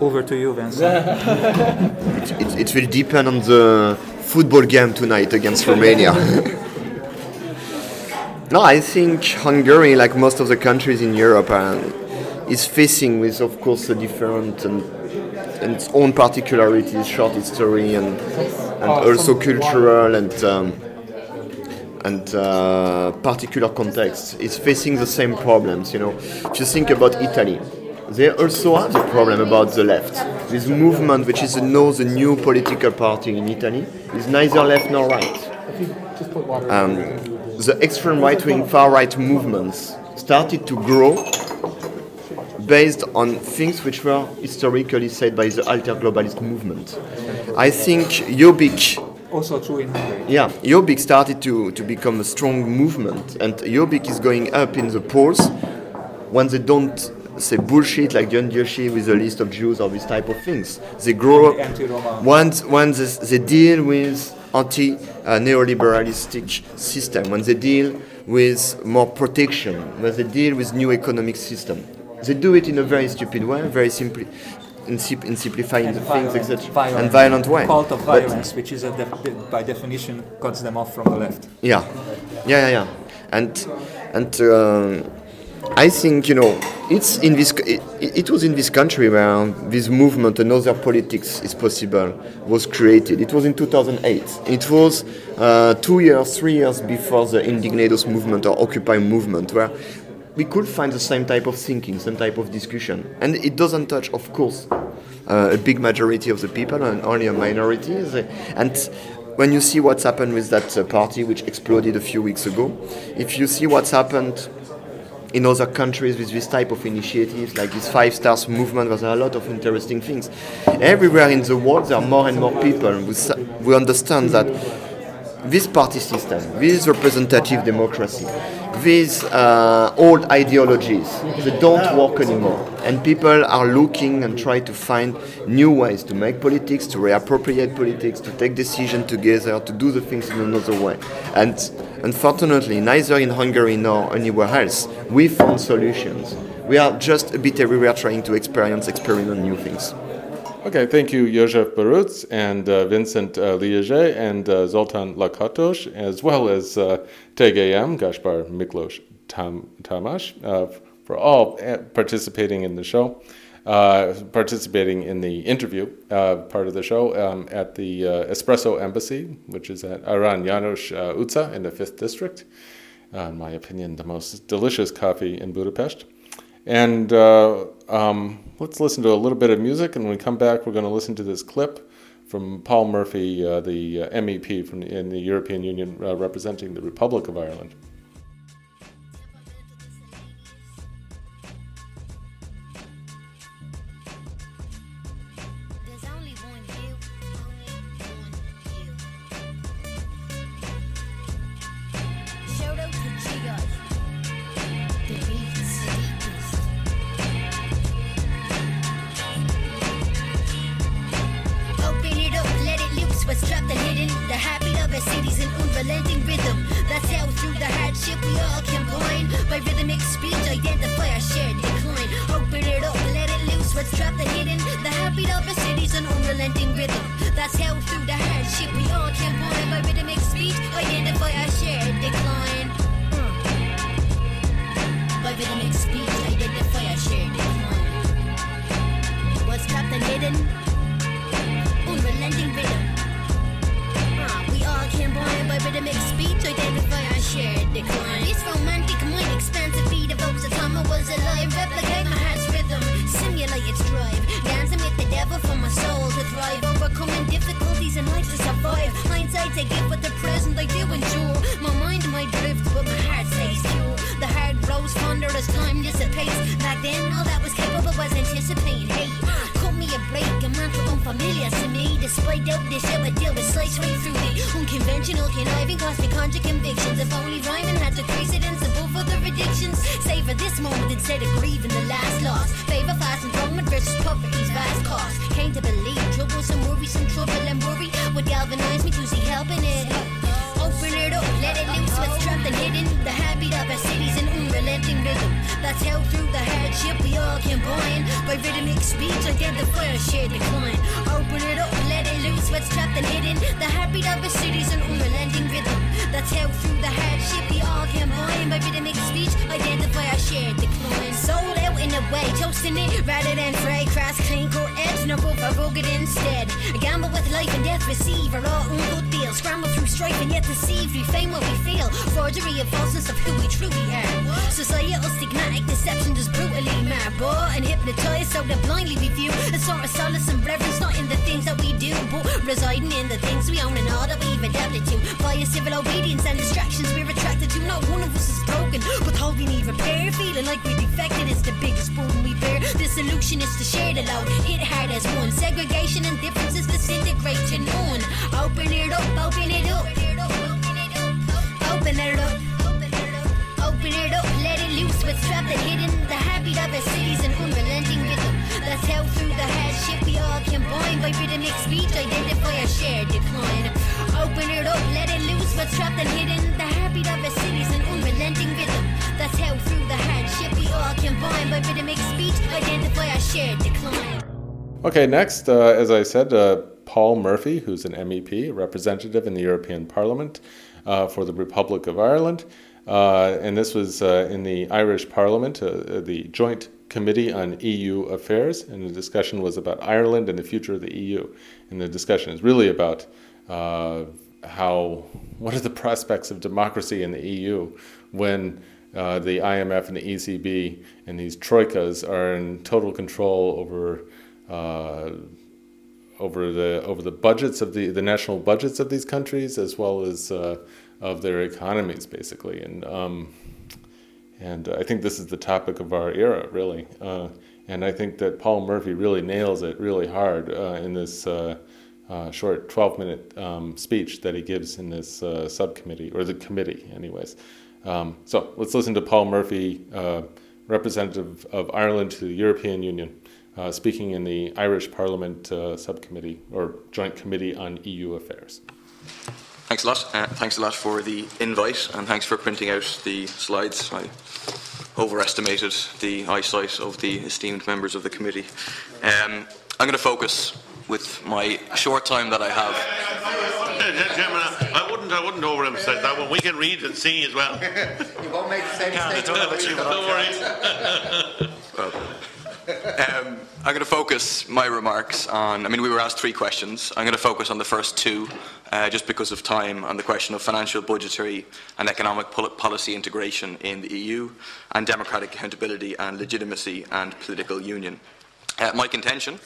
Over to you, Vincent. it, it, it will depend on the football game tonight against Romania. No, I think Hungary, like most of the countries in Europe, uh, is facing with, of course, a different and, and its own particularities, short history, and and also cultural and um, and uh, particular context It's facing the same problems. You know, if you think about Italy, they also have the problem about the left. This movement, which is now the new political party in Italy, is neither left nor right. Um, the extreme right-wing, far-right movements started to grow based on things which were historically said by the alter globalist movement. I think Jobbik Also true in Hungary. yeah, Jobbik started to, to become a strong movement, and Jobbik is going up in the polls when they don't say bullshit like Gyöngyösi with a list of Jews or this type of things. They grow up once once they, they deal with anti-neoliberalistic system, when they deal with more protection, when they deal with new economic system. They do it in a very stupid way, very simply, in, sim- in simplifying the things, etc. And violent way. Cult of But- violence, which is a def- by definition cuts them off from the left. Yeah, yeah, yeah, yeah. And and um, I think you know it's in this. It, it was in this country where this movement, another politics is possible, was created. It was in 2008. It was uh, two years, three years before the Indignados movement or Occupy movement, where we could find the same type of thinking, same type of discussion, and it doesn't touch, of course, uh, a big majority of the people and only a minority. And when you see what's happened with that uh, party which exploded a few weeks ago, if you see what's happened in other countries with this type of initiatives, like this Five Stars movement, there's a lot of interesting things. Everywhere in the world, there are more and more people who, who understand that this party system, this representative democracy, these uh, old ideologies, they don't work anymore. And people are looking and try to find new ways to make politics, to reappropriate politics, to take decisions together, to do the things in another way. And unfortunately, neither in Hungary nor anywhere else, we found solutions. We are just a bit everywhere trying to experience, experiment new things. Okay, thank you, József Böröcz and uh, Vincent uh, Liegey and uh, Zoltan Lakatos, as well as uh, TGM, Gaspar Miklos Tam- Tamás, uh, for all uh, participating in the show, uh, participating in the interview part of the show um, at the Espresso Embassy, which is at Arany János Utca in the 5th District. In my opinion, the most delicious coffee in Budapest. And uh, um, let's listen to a little bit of music. And when we come back, we're going to listen to this clip from Paul Murphy, uh, the uh, MEP from in the European Union uh, representing the Republic of Ireland. Me. Doubt, this shit would deal with slice right through the unconventional, conniving, cosmic conjure convictions. If only rhyming had to precedence above other addictions. Savor this moment instead of grieving the last loss. Favor fast and enthronement versus poverty's vast cost. Came to believe troublesome, worrisome trouble and worry would galvanize me to see helping it. Open it up, let it loose what's trapped and hidden. The habit of our cities an unrelenting rhythm. That's how through the hardship we all can bind. By rhythmic speech, identify a shared decline. Open it up, let it loose what's trapped and hidden. The habit of our cities an unrelenting rhythm. That's how through the hardship. We all combine by rhythmic speech, identify our shared decline. Sold out in a way, toasting it rather than fray. Crass, clean, core edge, no go for rugged instead. A gamble with life and death, receive our all ungood deal. Scramble through strife and yet deceive, refame what we feel. Forgery of falseness of who we truly are. Societal stigmatic deception just brutally mad. Bought and hypnotized so that blindly we view a sort of solace and reverence, not in the things that we do, but residing in the things we own and all that we've adapted to. Via civil obedience and distractions we're attracted to. Not one of us is broken, but all we need repair. Feeling like we're defected is the biggest burden we bear. The solution is to share the load, hit hard as one. Segregation and differences disintegrate to none. Open it up, open it up. Open it up. Open it up, Open it up, let it loose what's trapped and hidden. The habit of cities and unrelenting rhythm. That's how through the hardship we all combine by rhythmic speech, identify a shared decline. Open it up, let it loose trapped and hidden. The of our cities and unrelenting rhythm. That's through the hardship we all rhythmic speech, identify our shared decline. Okay, next, uh, as I said, uh, Paul Murphy, who's an MEP, representative in the European Parliament uh, for the Republic of Ireland. Uh, and this was uh, in the Irish Parliament, uh, the Joint Committee on EU Affairs. And the discussion was about Ireland and the future of the EU. And the discussion is really about how, what are the prospects of democracy in the EU when uh, the IMF and the ECB and these troikas are in total control over uh, over the over the budgets of the the national budgets of these countries as well as uh, of their economies, basically. And um, and I think this is the topic of our era, really. Uh, and I think that Paul Murphy really nails it really hard uh, in this. Uh, short 12 minute um, speech that he gives in this subcommittee, or the committee, anyways. Um, so let's listen to Paul Murphy, uh, representative of Ireland to the European Union, uh, speaking in the Irish Parliament uh, subcommittee or joint committee on EU affairs. Thanks a lot. Uh, thanks a lot for the invite and thanks for printing out the slides. I overestimated the eyesight of the esteemed members of the committee. Um, I'm going to focus with my short time that I have. I wouldn't, I wouldn't overemphasize that one. We can read and see as well. you won't make the same mistake. Don't worry. well, um, I'm going to focus my remarks on. I mean, we were asked three questions. I'm going to focus on the first two, uh, just because of time, on the question of financial, budgetary, and economic policy integration in the EU, and democratic accountability and legitimacy and political union. Uh, my contention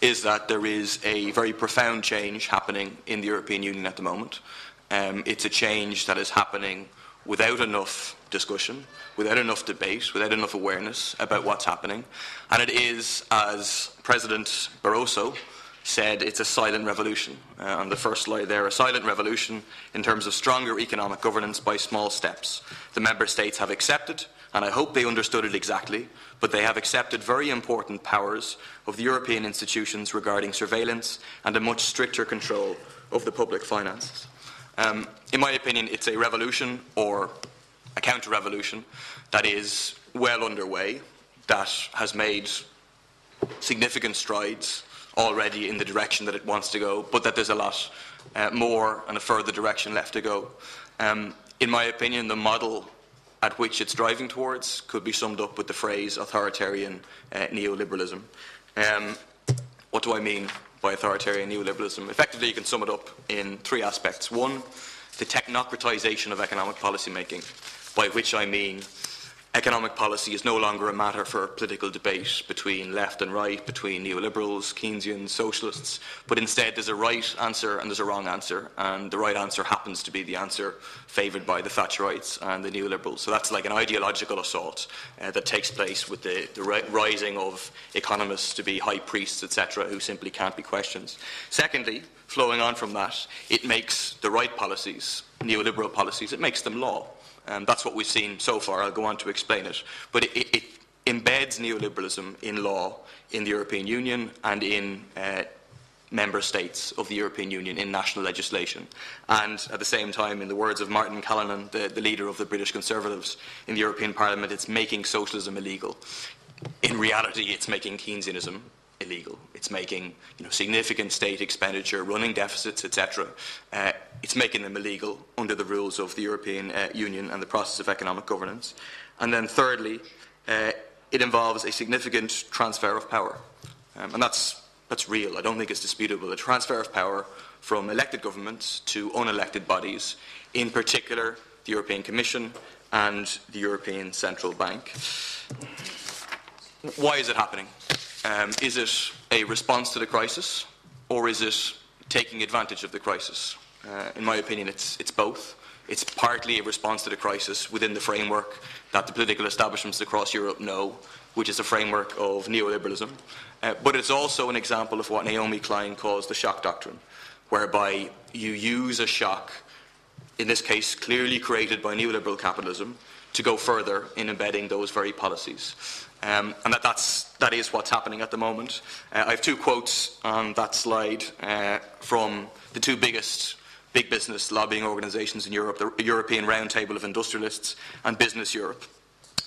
is that there is a very profound change happening in the European Union at the moment. Um, it's a change that is happening without enough discussion, without enough debate, without enough awareness about what's happening. And it is, as President Barroso said, it's a silent revolution. Uh, on the first slide there, a silent revolution in terms of stronger economic governance by small steps. The Member States have accepted, and I hope they understood it exactly, but they have accepted very important powers of the European institutions regarding surveillance and a much stricter control of the public finances. Um, in my opinion, it's a revolution or a counter revolution that is well underway, that has made significant strides already in the direction that it wants to go, but that there's a lot uh, more and a further direction left to go. Um, in my opinion, the model at which it's driving towards could be summed up with the phrase authoritarian uh, neoliberalism. Um, what do I mean by authoritarian neoliberalism? Effectively, you can sum it up in three aspects. One, the technocratization of economic policymaking, by which I mean economic policy is no longer a matter for political debate between left and right, between neoliberals, Keynesians, socialists, but instead there's a right answer and there's a wrong answer, and the right answer happens to be the answer favoured by the Thatcherites and the neoliberals. So that's like an ideological assault uh, that takes place with the, the rising of economists to be high priests, etc., who simply can't be questioned. Secondly, flowing on from that, it makes the right policies, neoliberal policies, it makes them law. Um, that's what we've seen so far. I'll go on to explain it. But it, it, it embeds neoliberalism in law in the European Union and in uh, member states of the European Union in national legislation. And at the same time, in the words of Martin Callanan, the, the leader of the British Conservatives in the European Parliament, it's making socialism illegal. In reality, it's making Keynesianism illegal. It's making you know, significant state expenditure, running deficits, etc. Uh, it's making them illegal under the rules of the European uh, Union and the process of economic governance. And then thirdly, uh, it involves a significant transfer of power. Um, and that's, that's real. I don't think it's disputable. A transfer of power from elected governments to unelected bodies, in particular the European Commission and the European Central Bank. Why is it happening? Um, is it a response to the crisis, or is it taking advantage of the crisis? Uh, in my opinion, it's, it's both. It's partly a response to the crisis within the framework that the political establishments across Europe know, which is a framework of neoliberalism. Uh, but it's also an example of what Naomi Klein calls the shock doctrine, whereby you use a shock, in this case clearly created by neoliberal capitalism, to go further in embedding those very policies. Um, and that, that's, that is what's happening at the moment. Uh, I have two quotes on that slide uh, from the two biggest big business lobbying organisations in Europe, the European Roundtable of Industrialists and Business Europe.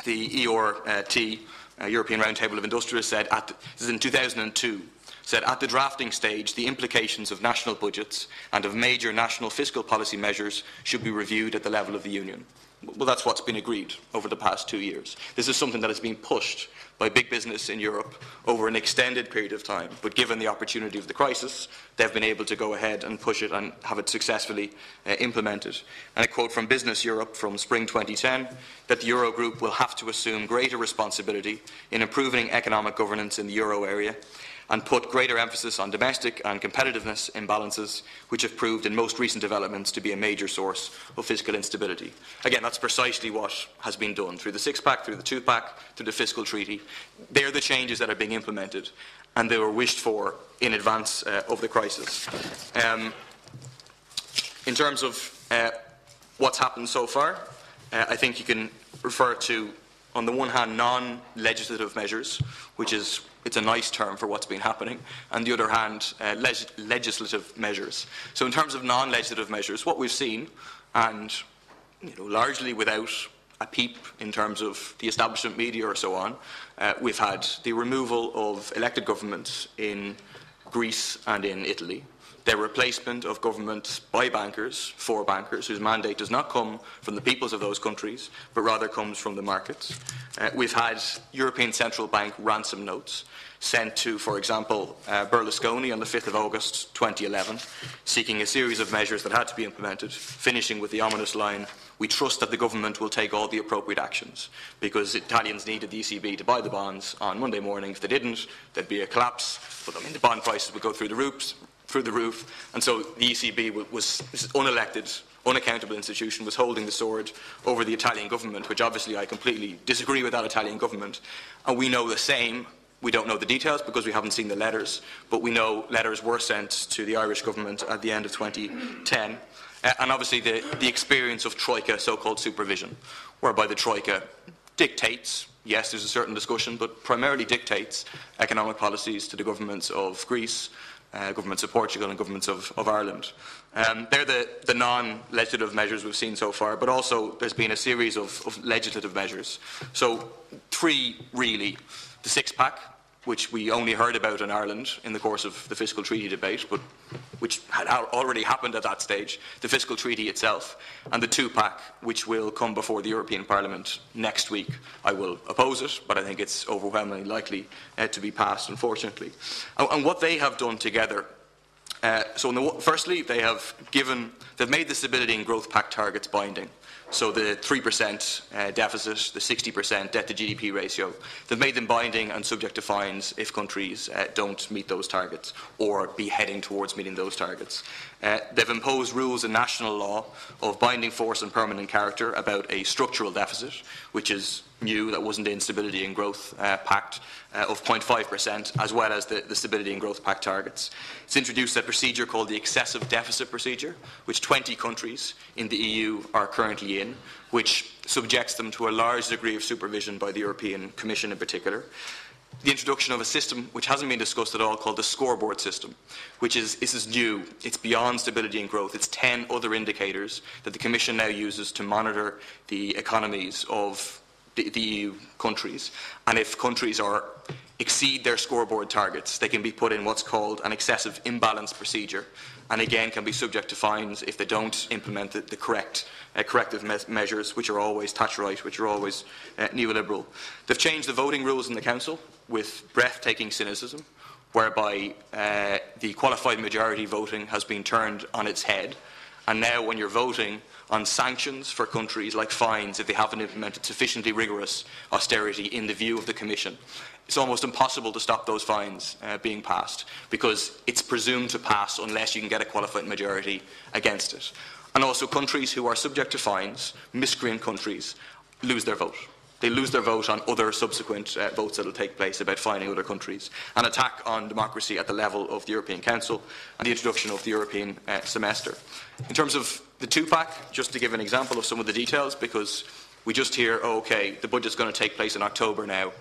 The ERT, uh, European Roundtable of Industrialists, said, at the, this is in 2002, said at the drafting stage, the implications of national budgets and of major national fiscal policy measures should be reviewed at the level of the Union. Well, that's what's been agreed over the past two years. This is something that has been pushed by big business in Europe over an extended period of time. But given the opportunity of the crisis, they've been able to go ahead and push it and have it successfully uh, implemented. And a quote from Business Europe from spring 2010 that the Eurogroup will have to assume greater responsibility in improving economic governance in the euro area and put greater emphasis on domestic and competitiveness imbalances, which have proved in most recent developments to be a major source of fiscal instability. Again, that's precisely what has been done through the six pack, through the two pack, through the fiscal treaty. They're the changes that are being implemented, and they were wished for in advance uh, of the crisis. Um, in terms of uh, what's happened so far, uh, I think you can refer to, on the one hand, non legislative measures, which is it's a nice term for what's been happening. And the other hand, uh, leg legislative measures. So, in terms of non legislative measures, what we've seen, and you know, largely without a peep in terms of the establishment media or so on, uh, we've had the removal of elected governments in Greece and in Italy their replacement of government by bankers for bankers whose mandate does not come from the peoples of those countries but rather comes from the markets. Uh, we've had European Central Bank ransom notes sent to, for example, uh, Berlusconi on the 5th of August 2011, seeking a series of measures that had to be implemented, finishing with the ominous line, we trust that the government will take all the appropriate actions, because Italians needed the ECB to buy the bonds on Monday morning. If they didn't, there'd be a collapse, I mean, the bond prices would go through the roofs, through the roof. And so the ECB was, was unelected, unaccountable institution, was holding the sword over the Italian government, which obviously I completely disagree with that Italian government. And we know the same. We don't know the details because we haven't seen the letters, but we know letters were sent to the Irish government at the end of 2010. Uh, and obviously the, the experience of Troika, so-called supervision, whereby the Troika dictates yes, there's a certain discussion, but primarily dictates economic policies to the governments of Greece, uh, governments of Portugal and governments of, of Ireland. Um, they're the, the non-legislative measures we've seen so far, but also there's been a series of, of legislative measures. So three, really. The six-pack, which we only heard about in Ireland in the course of the fiscal treaty debate, but which had already happened at that stage, the fiscal treaty itself, and the two-pack, which will come before the European Parliament next week. I will oppose it, but I think it's overwhelmingly likely uh, to be passed, unfortunately. And, and, what they have done together, uh, so the, firstly, they have given, they've made the Stability and Growth Pact targets binding. So the 3% uh, deficit, the 60% debt to GDP ratio, they've made them binding and subject to fines if countries uh, don't meet those targets or be heading towards meeting those targets. Uh, they've imposed rules in national law of binding force and permanent character about a structural deficit, which is new, that wasn't in the Stability and Growth uh, Pact, uh, of 0.5%, as well as the, the, Stability and Growth Pact targets. It's introduced a procedure called the Excessive Deficit Procedure, which 20 countries in the EU are currently in, which subjects them to a large degree of supervision by the European Commission in particular the introduction of a system which hasn't been discussed at all called the scoreboard system, which is, this is new. It's beyond stability and growth. It's 10 other indicators that the Commission now uses to monitor the economies of the, the EU countries. And if countries are exceed their scoreboard targets, they can be put in what's called an excessive imbalance procedure, and again can be subject to fines if they don't implement the, the correct uh, corrective me measures, which are always Thatcherite, which are always uh, neoliberal. They've changed the voting rules in the Council with breathtaking cynicism, whereby uh, the qualified majority voting has been turned on its head, and now when you're voting on sanctions for countries like fines if they haven't implemented sufficiently rigorous austerity in the view of the Commission, it's almost impossible to stop those fines uh, being passed because it's presumed to pass unless you can get a qualified majority against it. And also countries who are subject to fines, miscreant countries, lose their vote. They lose their vote on other subsequent uh, votes that will take place about fining other countries. An attack on democracy at the level of the European Council and the introduction of the European uh, semester. In terms of the two-pack, just to give an example of some of the details, because we just hear, oh, okay, the budget's going to take place in October now,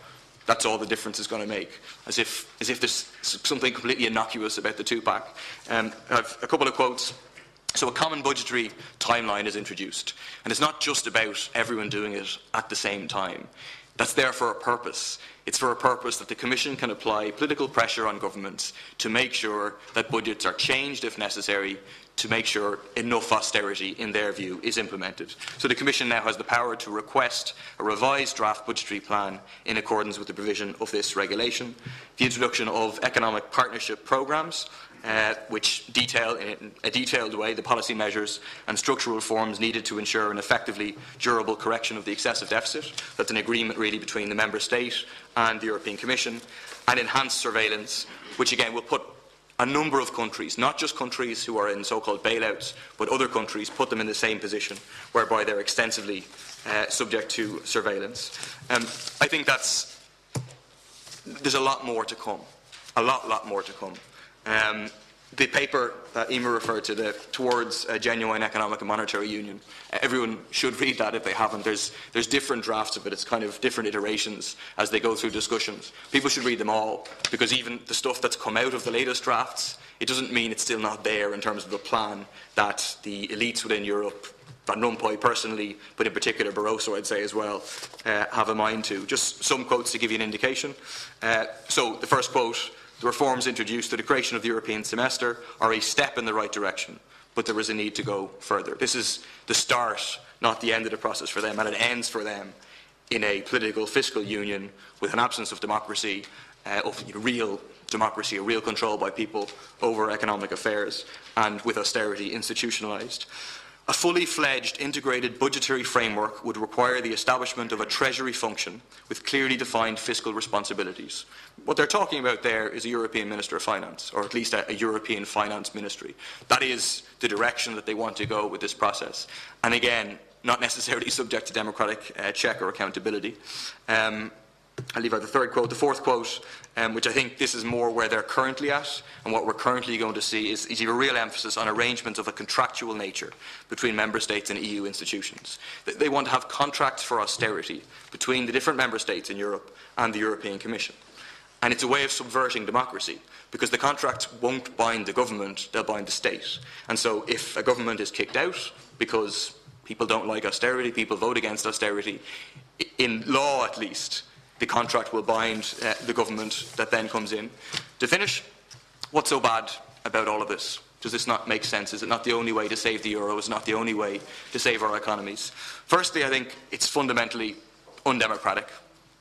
that's all the difference is going to make, as if, as if there's something completely innocuous about the two-pack. Um, I have a couple of quotes. So a common budgetary timeline is introduced, and it's not just about everyone doing it at the same time. That's there for a purpose. It's for a purpose that the Commission can apply political pressure on governments to make sure that budgets are changed if necessary to make sure enough austerity, in their view, is implemented. So the Commission now has the power to request a revised draft budgetary plan in accordance with the provision of this regulation, the introduction of economic partnership programmes, uh, which detail in a detailed way the policy measures and structural reforms needed to ensure an effectively durable correction of the excessive deficit. That's an agreement really between the Member State and the European Commission, and enhanced surveillance, which again will put a number of countries, not just countries who are in so-called bailouts, but other countries, put them in the same position, whereby they're extensively uh, subject to surveillance. Um, I think that's there's a lot more to come, a lot, lot more to come. Um, the paper that Emer referred to, the, Towards a Genuine Economic and Monetary Union, uh, everyone should read that if they haven't. There's, there's different drafts of it, it's kind of different iterations as they go through discussions. People should read them all, because even the stuff that's come out of the latest drafts, it doesn't mean it's still not there in terms of the plan that the elites within Europe Van Rompuy personally, but in particular Barroso, I'd say as well, uh, have a mind to. Just some quotes to give you an indication. Uh, so the first quote the reforms introduced to the creation of the European semester are a step in the right direction, but there is a need to go further. This is the start, not the end of the process for them, and it ends for them in a political fiscal union with an absence of democracy, uh, of you know, real democracy, a real control by people over economic affairs, and with austerity institutionalised. A fully fledged integrated budgetary framework would require the establishment of a treasury function with clearly defined fiscal responsibilities. What they're talking about there is a European Minister of Finance, or at least a, a European Finance Ministry. That is the direction that they want to go with this process. And again, not necessarily subject to democratic uh, check or accountability. Um, I'll leave out the third quote. The fourth quote, um, which I think this is more where they're currently at, and what we're currently going to see is, is a real emphasis on arrangements of a contractual nature between member states and EU institutions. They want to have contracts for austerity between the different member states in Europe and the European Commission. And it's a way of subverting democracy because the contracts won't bind the government, they'll bind the state. And so if a government is kicked out because people don't like austerity, people vote against austerity, in law at least, the contract will bind uh, the government that then comes in. To finish, what's so bad about all of this? Does this not make sense? Is it not the only way to save the euro? Is it not the only way to save our economies? Firstly, I think it's fundamentally undemocratic.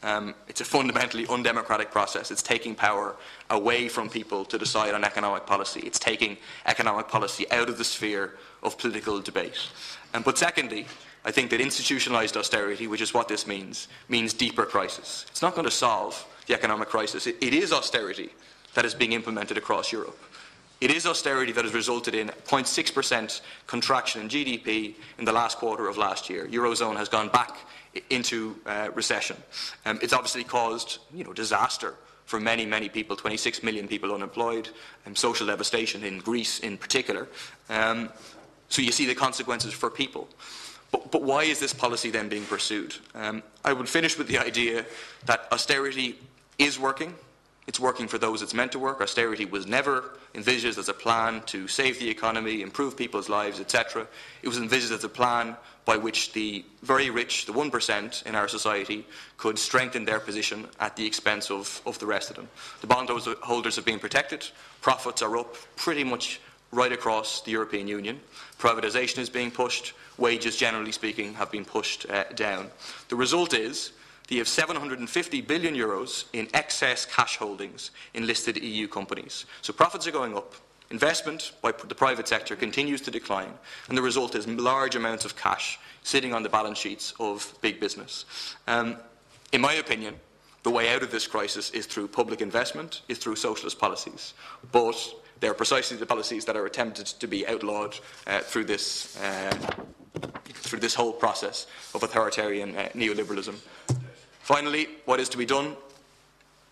Um, it's a fundamentally undemocratic process. It's taking power away from people to decide on economic policy. It's taking economic policy out of the sphere of political debate. Um, but secondly, I think that institutionalised austerity, which is what this means, means deeper crisis. It's not going to solve the economic crisis. it, it is austerity that is being implemented across Europe. It is austerity that has resulted in 0.6% contraction in GDP in the last quarter of last year. Eurozone has gone back into uh, recession. Um, it's obviously caused you know, disaster for many, many people, 26 million people unemployed, and social devastation in Greece in particular. Um, so you see the consequences for people. But, but why is this policy then being pursued? Um, I would finish with the idea that austerity is working. It's working for those it's meant to work. Austerity was never envisaged as a plan to save the economy, improve people's lives, etc. It was envisaged as a plan by which the very rich, the 1% in our society, could strengthen their position at the expense of, of the rest of them. The bondholders have been protected, profits are up pretty much right across the European Union. Privatisation is being pushed, wages, generally speaking, have been pushed uh, down. The result is that you have 750 billion euros in excess cash holdings in listed EU companies. So profits are going up, investment by the private sector continues to decline, and the result is large amounts of cash sitting on the balance sheets of big business. Um, in my opinion, the way out of this crisis is through public investment, is through socialist policies. But they're precisely the policies that are attempted to be outlawed uh, through this. Uh, through this whole process of authoritarian uh, neoliberalism. Finally, what is to be done?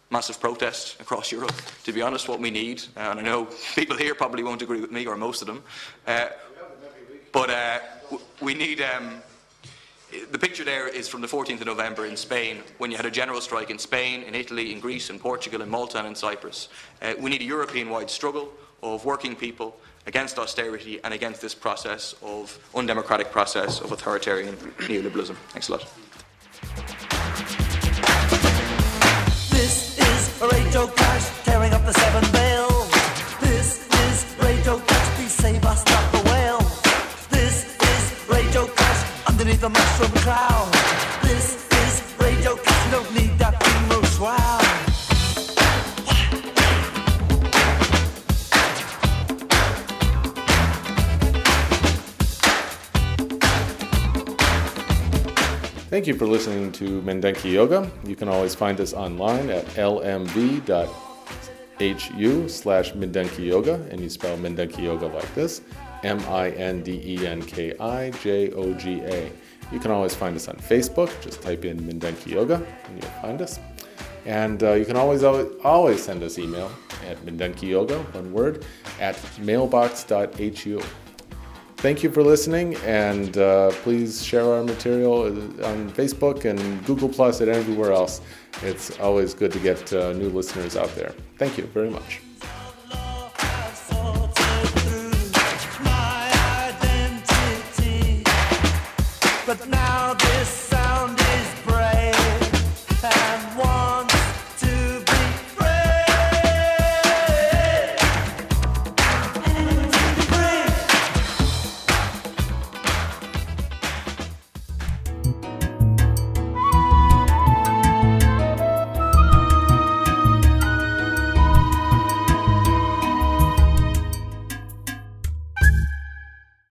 Massive protest across Europe. To be honest, what we need, uh, and I know people here probably won't agree with me, or most of them, uh, but uh, we need. Um, the picture there is from the 14th of November in Spain, when you had a general strike in Spain, in Italy, in Greece, in Portugal, in Malta, and in Cyprus. Uh, we need a European wide struggle of working people against austerity and against this process of undemocratic process of authoritarian neoliberalism. Thanks a lot. This is tearing up the Underneath the mushroom cloud. This is Radio you don't need that. Thank you for listening to Mindenki Joga. You can always find us online at lmv.hu slash Mindenki Joga, and you spell Mindenki Joga like this M I N D E N K I J O G A. You can always find us on Facebook. Just type in Mindenki Joga, and you'll find us. And uh, you can always, always always send us email at Mindenki Joga, one word, at mailbox.hu. Thank you for listening, and uh, please share our material on Facebook and Google Plus and everywhere else. It's always good to get uh, new listeners out there. Thank you very much.